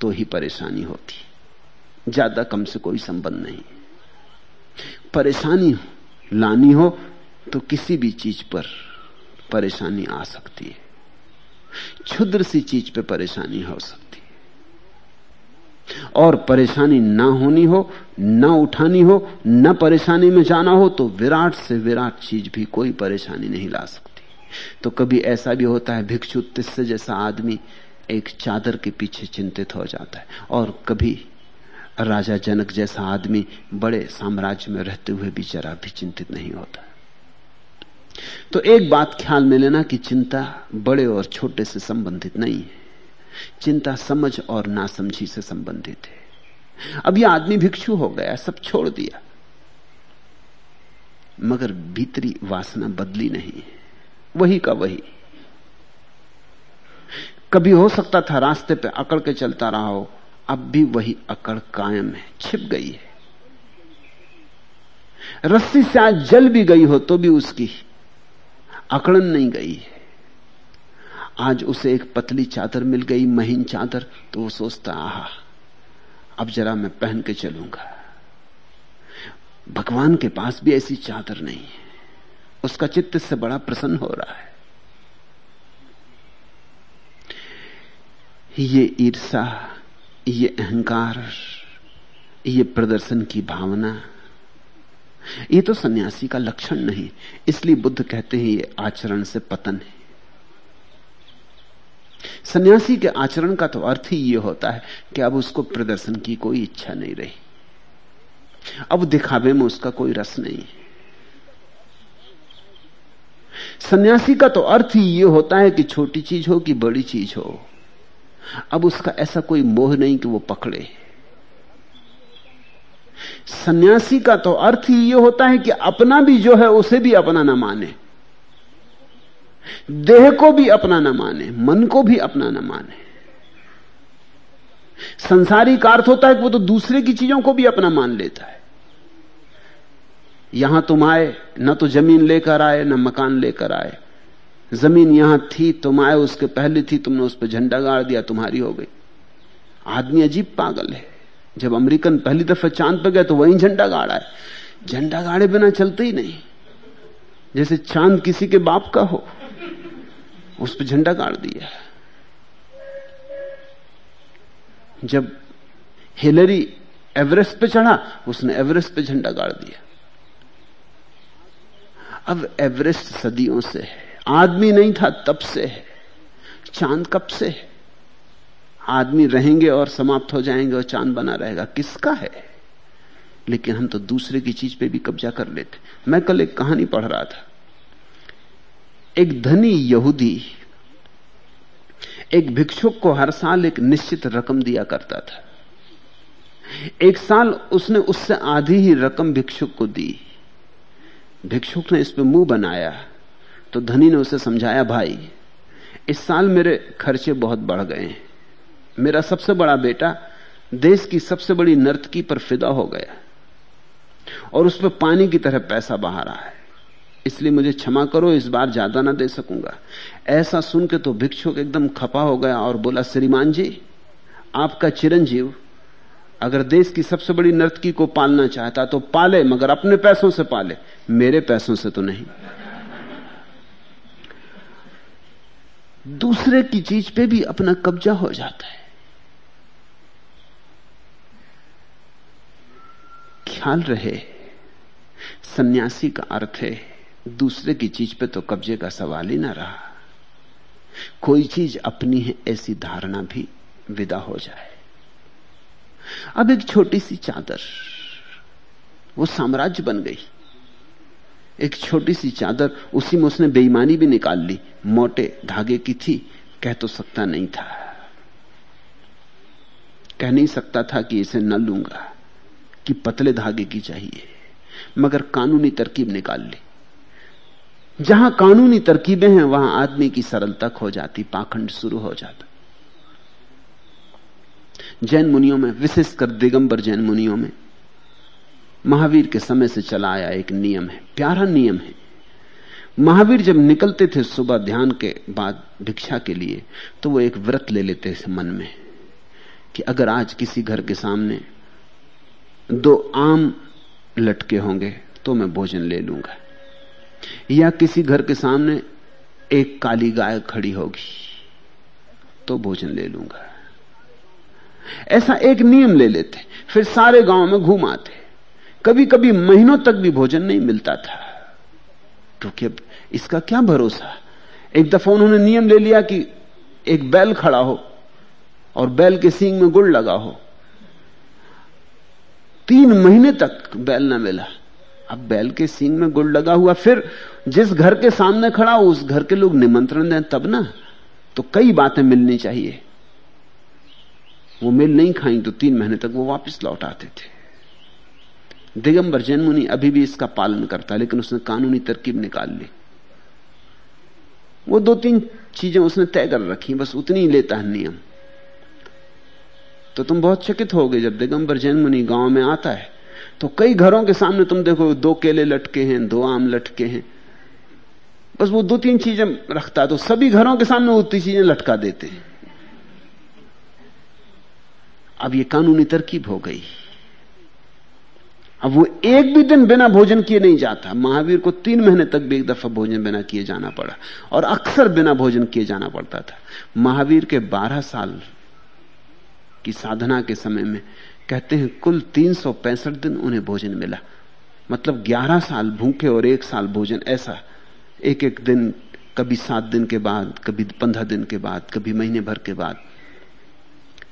तो ही परेशानी होती। ज़्यादा कम से कोई संबंध नहीं। परेशानी लानी हो तो किसी भी चीज़ पर परेशानी आ सकती है। क्षुद्र सी चीज़ पे परेशानी हो सकती है। और परेशानी ना होनी हो, न उठानी हो, न परेशानी में जाना हो तो विराट से विराट चीज़ भी कोई परेशानी नहीं ला सकती। तो कभी ऐसा भी होता है, भिक्षु तिस्से जैसा आदमी एक चादर के पीछे चिंतित हो जाता है। और कभी राजा जनक जैसा आदमी बड़े साम्राज्य में रहते हुए भी जरा भी चिंतित नहीं होता। तो एक बात ख्याल में लेना कि चिंता बड़े और छोटे से संबंधित नहीं है। चिंता समझ और नासमझी से संबंधित है। अब यह आदमी भिक्षु हो गया, सब छोड़ दिया। मगर भीतरी वासना बदली नहीं है। वही का वही। कभी हो सकता था रास्ते पे अकड़ के चलता रहा हो, अब भी वही अकड़ कायम है, छिप गई है। रस्सी से आज जल भी गई हो तो भी उसकी अकड़न नहीं गई है। आज उसे एक पतली चादर मिल गई, महीन चादर तो वो सोचता, आह, अब जरा मैं पहन के चलूँगा। भगवान के पास भी ऐसी चादर नहीं है। उसका चित्त से बड़ा प्रसन्न हो रहा है। ये ईर्षा ये अहंकार, ये प्रदर्शन की भावना, ये तो सन्यासी का लक्षण नहीं, इसलिए बुद्ध कहते हैं ये आचरण से पतन है। सन्यासी के आचरण का तो अर्थ ही ये होता है कि अब उसको प्रदर्शन की कोई इच्छा नहीं रही। अब दिखावे में उसका कोई रस नहीं है। सन्यासी का तो अर्थ ही ये होता है कि छोटी चीज़ हो कि बड़ी चीज़ हो। अब उसका ऐसा कोई मोह नहीं कि वो पकड़े। सन्यासी का तो अर्थ ही यह होता है कि अपना भी जो है उसे भी अपना ना माने। देह को भी अपना ना माने, मन को भी अपना ना माने। संसारी का अर्थ होता है कि वो तो दूसरे की चीज़ों को भी अपना मान लेता है। यहाँ तुम आए, न तो ज़मीन लेकर आए, न मकान लेकर आए। ज़मीन यहाँ थी, तुम आए, उसके पहले थी, तुमने उस पर झंडा गाड़ दिया, तुम्हारी हो गई। आदमी अजीब पागल है। जब अमेरिकन पहली दफ़ा चाँद पर गए तो वहीं झंडा गाड़ा है। झंडा गाड़े बिना चलते ही नहीं। जैसे चाँद किसी के बाप का हो, उस पर झंडा गाड़ दिया जब हिलरी एवरेस्ट पे चढ़ा, उसने एवरेस्ट पे झंडा गाड़ दिया। अब एवरेस्ट सदियों से है। आदमी नहीं था, तब से है। चाँद कब से है? आदमी रहेंगे और समाप्त हो जाएँगे और चाँद बना रहेगा। किसका है? लेकिन हम तो दूसरे की चीज़ पे भी कब्जा कर लेते। मैं कल एक कहानी पढ़ रहा था। एक धनी यहूदी एक भिक्षुक को हर साल एक निश्चित रकम दिया करता था। एक साल उसने उससे आधी ही रकम भिक्षुक को दी। भिक्षुक ने इस पे मुँह बनाया तो धनी ने उसे समझाया, भाई, इस साल मेरे खर्चे बहुत बढ़ गए हैं। मेरा सबसे बड़ा बेटा देश की सबसे बड़ी नर्तकी पर फिदा हो गया और उस पर पानी की तरह पैसा बहा रहा है। इसलिए मुझे क्षमा करो, इस बार ज़्यादा ना दे सकूँगा। ऐसा सुन के तो भिक्षुक एकदम खपा हो गया और बोला, श्रीमान जी, आपका चिरंजीव अगर देश की सबसे बड़ी नर्तकी को पालना चाहता तो पाले, मगर अपने पैसों से पाले। मेरे पैसों से तो नहीं। दूसरे की चीज़ पे भी अपना कब्जा हो जाता है। ख्याल रहे, सन्यासी का अर्थ है, दूसरे की चीज़ पे तो कब्जे का सवाल ही ना रहा। कोई चीज़ अपनी है, ऐसी धारणा भी विदा हो जाए। अब एक छोटी सी चादर। वो साम्राज्य बन गई। एक छोटी सी चादर, उसी में उसने बेईमानी भी निकाल ली। मोटे धागे की थी, कह तो सकता नहीं था। कह नहीं सकता था कि इसे न लूँगा, कि पतले धागे की चाहिए। मगर कानूनी तरकीब निकाल ली। जहाँ कानूनी तरकीबें हैं, वहाँ आदमी की सरलता खो जाती, पाखंड शुरू हो जाता। जैन मुनियों में, विशेषकर दिगंबर जैन मुनियों में। महावीर के समय से चला आया एक नियम है, प्यारा नियम है। महावीर जब निकलते थे सुबह ध्यान के बाद भिक्षा के लिए तो वो एक व्रत ले लेते थे मन में, कि अगर आज किसी घर के सामने दो आम लटके होंगे तो मैं भोजन ले लूँगा। या किसी घर के सामने एक काली गाय खड़ी होगी तो भोजन ले लूँगा। ऐसा एक नियम ले लेते फिर सारे गाँव में घूम आते कभी कभी महीनों तक भी भोजन नहीं मिलता था। क्योंकि अब इसका क्या भरोसा? एक दफ़ा उन्होंने नियम ले लिया कि एक बैल खड़ा हो और बैल के सींग में गुड़ लगा हो। तीन महीने तक बैल ना मिला। अब बैल के सींग में गुड़ लगा हुआ, फिर जिस घर के सामने खड़ा हो, उस घर के लोग निमंत्रण दें तब ना। तो कई बातें मिलनी चाहिए। वो मिल नहीं खाई तो तीन महीने तक वो वापस लौट आते थे। दिगंबर जैन मुनि अभी भी इसका पालन करता, लेकिन उसने कानूनी तरकीब निकाल ली। वो दो तीन चीज़ें उसने तय कर रखी, बस उतनी ही लेता है नियम। तो तुम बहुत चकित हो गए जब दिगंबर जैन मुनि गाँव में आता है। तो कई घरों के सामने तुम देखो, दो केले लटके हैं, दो आम लटके हैं। बस वो दो तीन चीज़ें रखता तो सभी घरों के सामने वो तीन चीज़ें लटका देते हैं। अब ये कानूनी तरकीब हो गई। अब वो एक भी दिन बिना भोजन किए नहीं जाता। महावीर को तीन महीने तक भी एक दफ़ा भोजन बिना किए जाना पड़ा और अक्सर बिना भोजन किए जाना पड़ता था। महावीर के बारह साल की साधना के समय में कहते हैं, कुल तीन सौ पैंसठ दिन उन्हें भोजन मिला। मतलब ग्यारह साल भूखे और एक साल भोजन, ऐसा एक एक दिन, कभी सात दिन के बाद, कभी पंद्रह दिन के बाद, कभी महीने भर के बाद।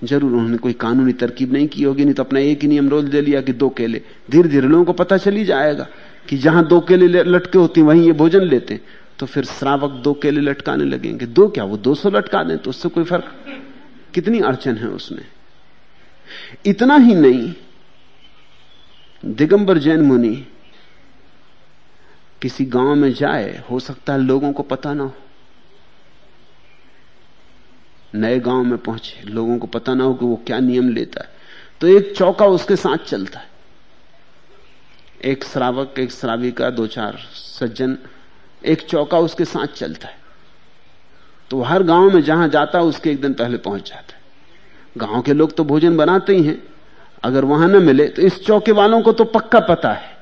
ज़रूर उन्होंने कोई कानूनी तरकीब नहीं की होगी, नहीं तो अपना एक ही नियम रोज दे लिया कि दो केले। धीरे धीरे लोगों को पता चली जाएगा कि जहाँ दो केले लटके होती वहीं ये भोजन लेते तो फिर श्रावक दो केले लटकाने लगेंगे। दो क्या? वो दो सौ लटका दें तो उससे कोई फ़र्क? कितनी अड़चन है उसमें? इतना ही नहीं, दिगंबर जैन मुनि किसी गाँव में जाए, हो सकता है लोगों को पता ना हो। नए गाँव में पहुँचे। लोगों को पता ना हो कि वो क्या नियम लेता है। तो एक चौका उसके साथ चलता है। एक श्रावक, एक श्राविका, दो चार सज्जन, एक चौका उसके साथ चलता है। तो हर गाँव में जहाँ जाता है उसके एक दिन पहले पहुँच जाता है। गाँव के लोग तो भोजन बनाते ही हैं। अगर वहाँ न मिले तो इस चौके वालों को तो पक्का पता है।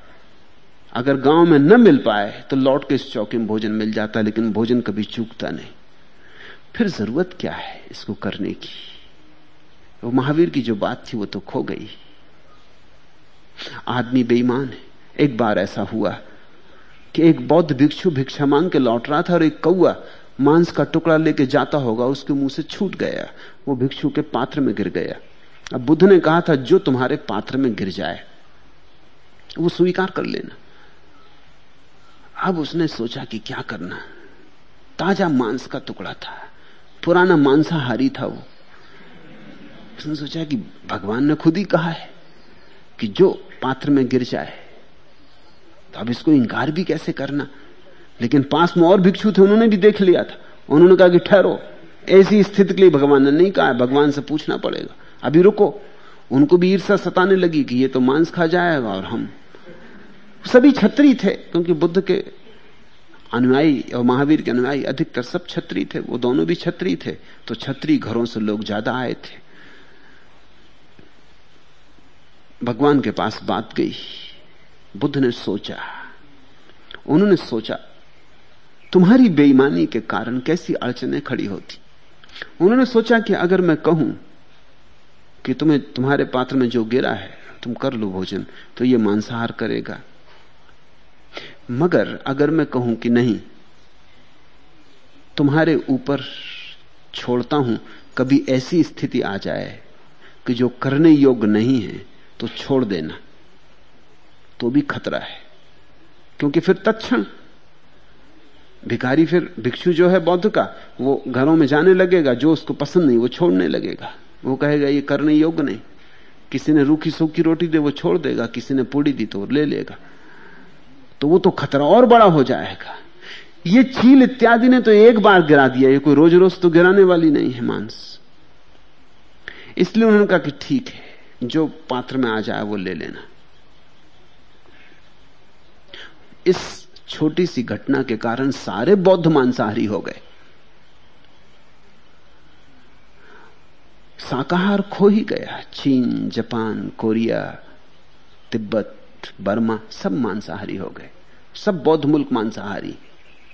अगर गाँव में न मिल पाए तो लौट के इस चौके में भोजन मिल जाता है लेकिन भोजन कभी चूकता नहीं। फिर ज़रूरत क्या है इसको करने की? वो महावीर की जो बात थी वो तो खो गई। आदमी बेईमान है। एक बार ऐसा हुआ कि एक बौद्ध भिक्षु भिक्षा मांग के लौट रहा था और एक कौआ मांस का टुकड़ा लेके जाता होगा, उसके मुँह से छूट गया। वो भिक्षु के पात्र में गिर गया। अब बुद्ध ने कहा था, जो तुम्हारे पात्र में गिर जाए, वो स्वीकार कर लेना। अब उसने सोचा कि क्या करना। ताज़ा मांस का टुकड़ा था। पुराना मांसाहारी था वो। उसने सोचा कि भगवान ने खुद ही कहा है कि जो पात्र में गिर जाए तो अब इसको इंकार भी कैसे करना? लेकिन पास में और भिक्षु थे, उन्होंने भी देख लिया था। उन्होंने कहा कि ठहरो, ऐसी स्थिति के लिए भगवान ने नहीं कहा भगवान से पूछना पड़ेगा। अभी रुको, उनको भी ईर्षा सताने लगी कि ये तो मांस खा जाएगा और हम सभी छत्री थे, क्योंकि बुद्ध के अनुयायी और महावीर के अनुयायी अधिकतर सब छत्री थे, वो दोनों भी छत्री थे तो छत्री घरों से लोग ज़्यादा आए थे। भगवान के पास बात गई, बुद्ध ने सोचा, उन्होंने सोचा, तुम्हारी बेईमानी के कारण कैसी अड़चने खड़ी होती? उन्होंने सोचा कि अगर मैं कहूँ कि तुम्हें, तुम्हारे पात्र में जो गिरा है, तुम कर लो भोजन तो ये मांसाहार करेगा। मगर अगर मैं कहूँ कि नहीं, तुम्हारे ऊपर छोड़ता हूँ, कभी ऐसी स्थिति आ जाए कि जो करने योग्य नहीं है तो छोड़ देना तो भी खतरा है। क्योंकि फिर तत्क्षण भिखारी फिर भिक्षु जो है बौद्ध का, वो घरों में जाने लगेगा, जो उसको पसंद नहीं, वो छोड़ने लगेगा। वो कहेगा, ये करने योग्य नहीं। किसी ने रूखी सूखी रोटी दे, वो छोड़ देगा, किसी ने पूड़ी दी तो ले लेगा। तो वो तो खतरा और बड़ा हो जाएगा। ये चील इत्यादि ने तो एक बार गिरा दिया, ये कोई रोज रोज तो गिराने वाली नहीं है मांस। इसलिए उन्होंने कहा कि ठीक है, जो पात्र में आ जाए वो ले लेना। इस छोटी सी घटना के कारण सारे बौद्ध मांसाहारी हो गए। शाकाहार खो ही गया। चीन, जापान, कोरिया, तिब्बत बर्मा सब मांसाहारी हो गए। सब बौद्ध मुल्क मांसाहारी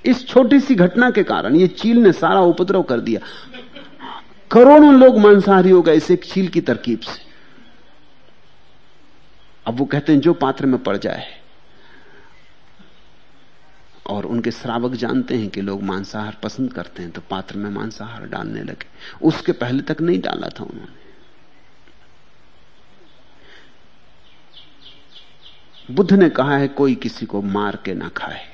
इस छोटी सी घटना के कारण ये चील ने सारा उपद्रव कर दिया। करोड़ों लोग मांसाहारी हो गए इस एक चील की तरकीब से। अब वो कहते हैं, जो पात्र में पड़ जाए। और उनके श्रावक जानते हैं कि लोग मांसाहार पसंद करते हैं तो पात्र में मांसाहार डालने लगे। उसके पहले तक नहीं डाला था उन्होंने। बुद्ध ने कहा है, कोई किसी को मार के ना खाए।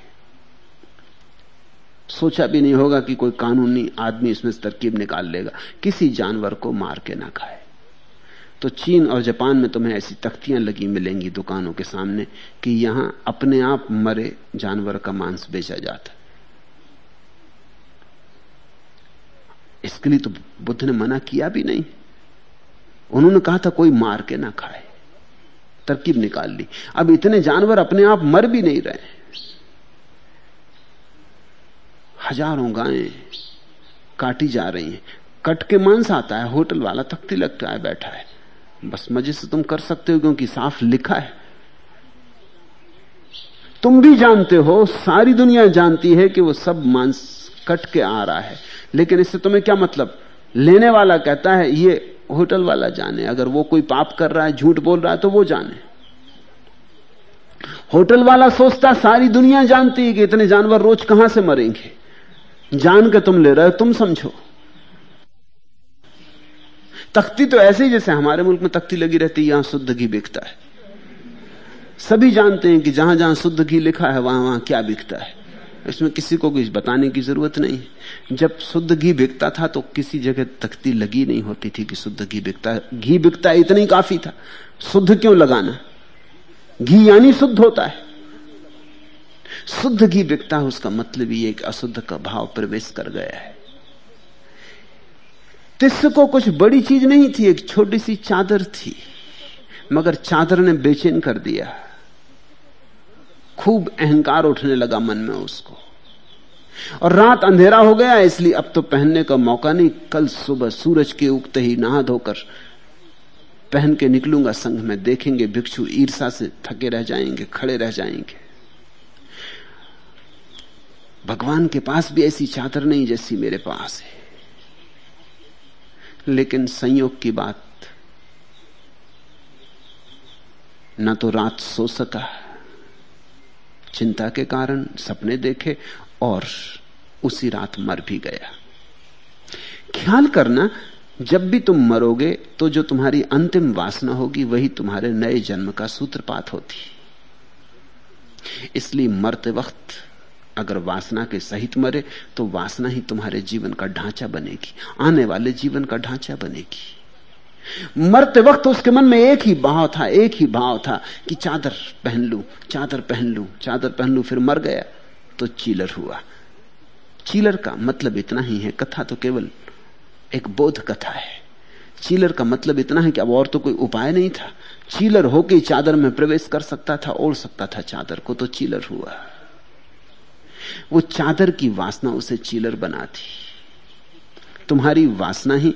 सोचा भी नहीं होगा कि कोई कानूनी आदमी इसमें तरकीब निकाल लेगा। किसी जानवर को मार के ना खाए। तो चीन और जापान में तुम्हें ऐसी तख्तियाँ लगी मिलेंगी दुकानों के सामने कि यहाँ अपने आप मरे जानवर का मांस बेचा जाता। इसके लिए तो बुद्ध ने मना किया भी नहीं। उन्होंने कहा था, कोई मार के ना खाए। तरकीब निकाल ली। अब इतने जानवर अपने आप मर भी नहीं रहे। हज़ारों गायें काटी जा रही हैं। कट के मांस आता है, होटल वाला तख्ती लगता है, बैठा है। बस मज़े से तुम कर सकते हो क्योंकि साफ़ लिखा है। तुम भी जानते हो, सारी दुनिया जानती है कि वो सब मांस कट के आ रहा है। लेकिन इससे तुम्हें क्या मतलब? लेने वाला कहता है, ये होटल वाला जाने, अगर वो कोई पाप कर रहा है, झूठ बोल रहा है तो वो जाने। होटल वाला सोचता, सारी दुनिया जानती है कि इतने जानवर रोज कहाँ से मरेंगे। जान के तुम ले रहे हो, तुम समझो। तख्ती तो ऐसे ही जैसे हमारे मुल्क में तख्ती लगी रहती है, यहाँ शुद्ध घी बिकता है। सभी जानते हैं कि जहाँ जहाँ शुद्ध घी लिखा है, वहाँ वहाँ क्या बिकता है। इसमें किसी को कुछ बताने की ज़रूरत नहीं। जब शुद्ध घी बिकता था तो किसी जगह तख्ती लगी नहीं होती थी कि शुद्ध घी बिकता घी बिकता है इतना ही काफ़ी था। शुद्ध क्यों लगाना? घी यानी शुद्ध होता है। शुद्ध घी बिकता है, उसका मतलब ये कि अशुद्ध का भाव प्रवेश कर गया है। तिस्स को कुछ बड़ी चीज़ नहीं थी, एक छोटी सी चादर थी, मगर चादर ने बेचैन कर दिया। खूब अहंकार उठने लगा मन में उसको। और रात अंधेरा हो गया, इसलिए अब तो पहनने का मौका नहीं। कल सुबह सूरज के उगते ही नहा धोकर पहन के निकलूँगा संघ में देखेंगे भिक्षु ईर्षा से थके रह जाएँगे, खड़े रह जाएँगे। भगवान के पास भी ऐसी चादर नहीं जैसी मेरे पास है। लेकिन संयोग की बात, न तो रात सो सका। चिंता के कारण सपने देखे और उसी रात मर भी गया। ख्याल करना, जब भी तुम मरोगे तो जो तुम्हारी अंतिम वासना होगी, वही तुम्हारे नए जन्म का सूत्रपात होती। इसलिए मरते वक्त अगर वासना के सहित मरे तो वासना ही तुम्हारे जीवन का ढांचा बनेगी। आने वाले जीवन का ढांचा बनेगी। मरते वक्त उसके मन में एक ही भाव था, एक ही भाव था कि चादर पहन लू, चादर पहन लू, चादर पहन लू, फिर मर गया तो चीलर हुआ। चीलर का मतलब इतना ही है, कथा तो केवल एक बोध कथा है। चीलर का मतलब इतना है कि अब और तो कोई उपाय नहीं था। चीलर होके चादर में प्रवेश कर सकता था, ओढ़ सकता था चादर को तो चीलर हुआ। वो चादर की वासना उसे चीलर बनाती तुम्हारी वासना ही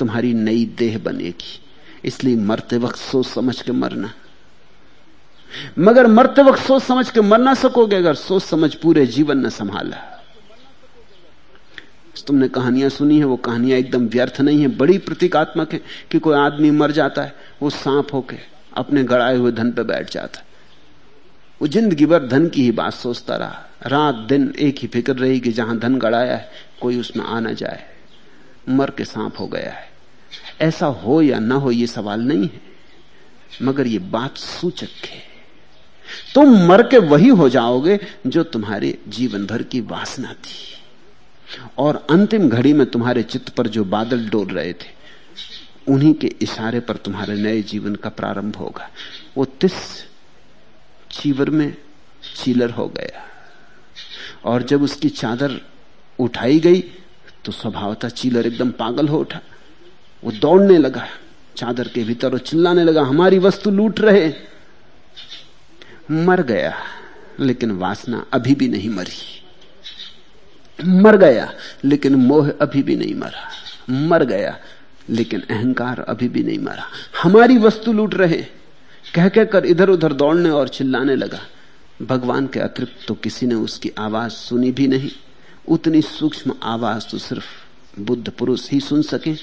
तुम्हारी नई देह बनेगी। इसलिए मरते वक्त सोच समझ के मरना। मगर मरते वक्त सोच समझ के मर ना सकोगे अगर सोच समझ पूरे जीवन न संभाला। तुमने कहानियाँ सुनी है, वो कहानियाँ एकदम व्यर्थ नहीं है, बड़ी प्रतीकात्मक है कि कोई आदमी मर जाता है, वो सांप होके अपने गड़ाए हुए धन पे बैठ जाता वो ज़िंदगी भर धन की ही बात सोचता रहा। रात दिन एक ही फ़िक्र रही कि जहाँ धन गड़ाया है, कोई उसमें आ ना जाए। मर के सांप हो गया है। ऐसा हो या ना हो यह सवाल नहीं है, मगर यह बात सूचक है। तुम मर के वही हो जाओगे जो तुम्हारे जीवन भर की वासना थी। और अंतिम घड़ी में तुम्हारे चित्त पर जो बादल डोल रहे थे, उन्हीं के इशारे पर तुम्हारे नए जीवन का प्रारंभ होगा। वो तिस चीवर में चीलर हो गया। और जब उसकी चादर उठाई गई तो स्वभावता चीलर एकदम पागल हो उठा। वो दौड़ने लगा, चादर के भीतर और चिल्लाने लगा, हमारी वस्तु लूट रहे मर गया, लेकिन वासना अभी भी नहीं मरी। मर गया, लेकिन मोह अभी भी नहीं मरा। मर गया, लेकिन अहंकार अभी भी नहीं मरा। हमारी वस्तु लूट रहे कह कह कर इधर उधर दौड़ने और चिल्लाने लगा। भगवान के अतिरिक्त तो किसी ने उसकी आवाज़ सुनी भी नहीं। उतनी सूक्ष्म आवाज़ तो सिर्फ़ बुद्ध पुरुष ही सुन सके।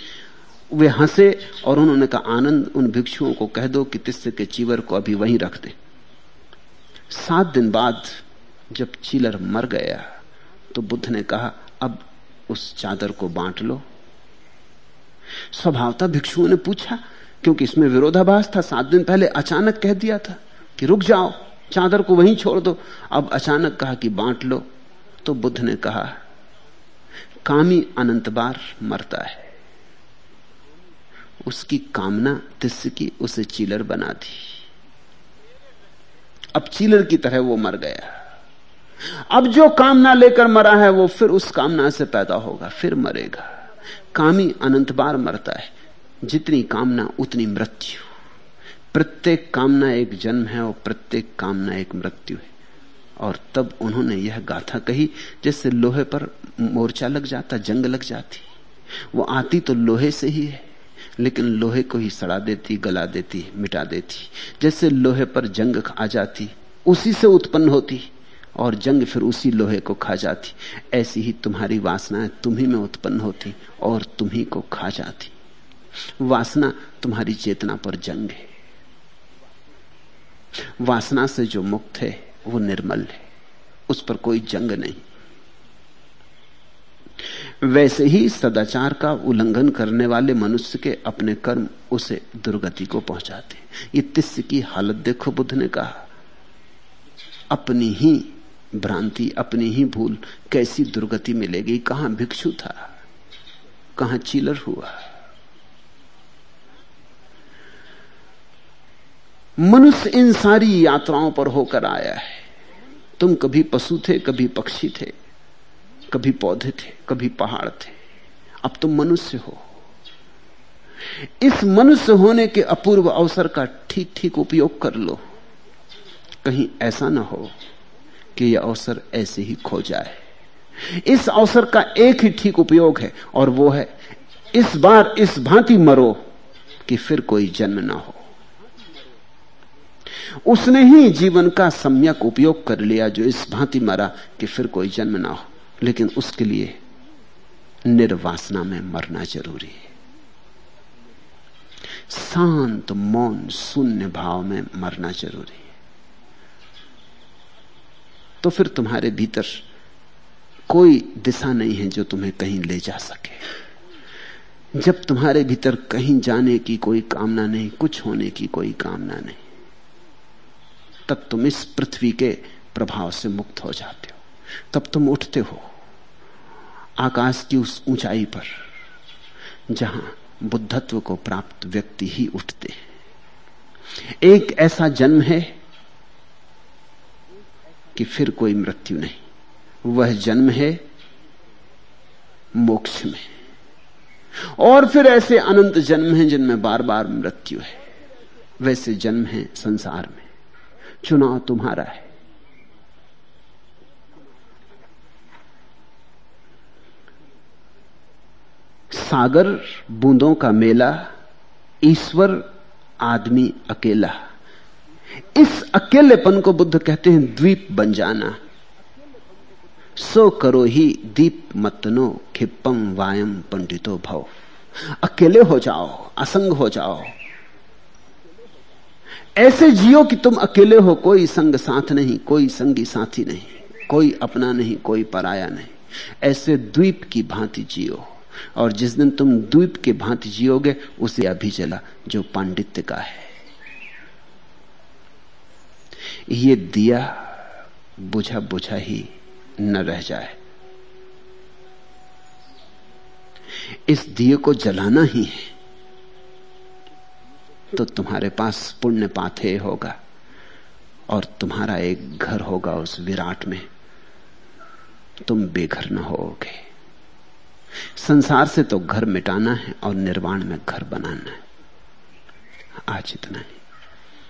वे हंसे और उन्होंने कहा, आनंद, उन भिक्षुओं को कह दो कि तिस्से के चीवर को अभी वहीं रख दे। सात दिन बाद जब चीलर मर गया तो बुद्ध ने कहा, अब उस चादर को बांट लो। स्वभावता भिक्षुओं ने पूछा, क्योंकि इसमें विरोधाभास था, सात दिन पहले अचानक कह दिया था कि रुक जाओ, चादर को वहीं छोड़ दो। अब अचानक कहा कि बांट लो तो बुद्ध ने कहा, कामी अनंत बार मरता है। उसकी कामना तिस्य की उसे चीलर बना दी। अब चीलर की तरह वो मर गया। अब जो कामना लेकर मरा है, वो फिर उस कामना से पैदा होगा, फिर मरेगा। कामी अनंत बार मरता है। जितनी कामना, उतनी मृत्यु। प्रत्येक कामना एक जन्म है और प्रत्येक कामना एक मृत्यु है। और तब उन्होंने यह गाथा कही जैसे लोहे पर मोर्चा लग जाता, जंग लग जाती। वो आती तो लोहे से ही है। लेकिन लोहे को ही सड़ा देती, गला देती, मिटा देती। जैसे लोहे पर जंग आ जाती, उसी से उत्पन्न होती और जंग फिर उसी लोहे को खा जाती। ऐसी ही तुम्हारी वासनाएँ तुम्ही में उत्पन्न होती और तुम्ही को खा जाती। वासना तुम्हारी चेतना पर जंग है। वासना से जो मुक्त है, वो निर्मल है। उस पर कोई जंग नहीं। वैसे ही सदाचार का उल्लंघन करने वाले मनुष्य के अपने कर्म उसे दुर्गति को पहुंचाते ये तिस्य की हालत देखो बुद्ध ने कहा। अपनी ही भ्रांति, अपनी ही भूल कैसी दुर्गति मिलेगी? कहाँ भिक्षु था? कहाँ चीलर हुआ? मनुष्य इन सारी यात्राओं पर होकर आया है। तुम कभी पशु थे, कभी पक्षी थे। कभी पौधे थे, कभी पहाड़ थे। अब तुम मनुष्य हो। इस मनुष्य होने के अपूर्व अवसर का ठीक ठीक उपयोग कर लो। कहीं ऐसा ना हो कि यह अवसर ऐसे ही खो जाए। इस अवसर का एक ही ठीक उपयोग है, और वो है, इस बार इस भांति मरो कि फिर कोई जन्म ना हो। उसने ही जीवन का सम्यक उपयोग कर लिया जो इस भांति मरा कि फिर कोई जन्म ना हो। लेकिन उसके लिए निर्वासना में मरना ज़रूरी है। शांत मौन शून्य भाव में मरना ज़रूरी है। तो फिर तुम्हारे भीतर कोई दिशा नहीं है जो तुम्हें कहीं ले जा सके। जब तुम्हारे भीतर कहीं जाने की कोई कामना नहीं, कुछ होने की कोई कामना नहीं, तब तुम इस पृथ्वी के प्रभाव से मुक्त हो जाते हो। तब तुम उठते हो। आकाश की उस ऊंचाई पर, जहाँ बुद्धत्व को प्राप्त व्यक्ति ही उठते हैं। एक ऐसा जन्म है कि फिर कोई मृत्यु नहीं। वह जन्म है मोक्ष में। और फिर ऐसे अनंत जन्म हैं जिनमें बार बार मृत्यु है। वैसे जन्म है संसार में। चुनाव तुम्हारा है। सागर बूंदों का मेला, ईश्वर आदमी अकेला। इस अकेलेपन को बुद्ध कहते हैं द्वीप बन जाना। सो करो ही दीप मतनो खिप्पम वायम पंडितो भव। अकेले हो जाओ, असंग हो जाओ। ऐसे जियो कि तुम अकेले हो, कोई संग साथ नहीं, कोई संगी साथी नहीं, कोई अपना नहीं, कोई पराया नहीं। ऐसे द्वीप की भांति जियो। और जिस दिन तुम द्वीप के भांति जियोगे, उसे अभी चला जो पांडित्य का है। ये दिया बुझा बुझा ही न रह जाए। इस दिए को जलाना ही है। तो तुम्हारे पास पुण्य पाथे होगा और तुम्हारा एक घर होगा उस विराट में। तुम बेघर न होगे। संसार से तो घर मिटाना है और निर्वाण में घर बनाना है। आज इतना ही।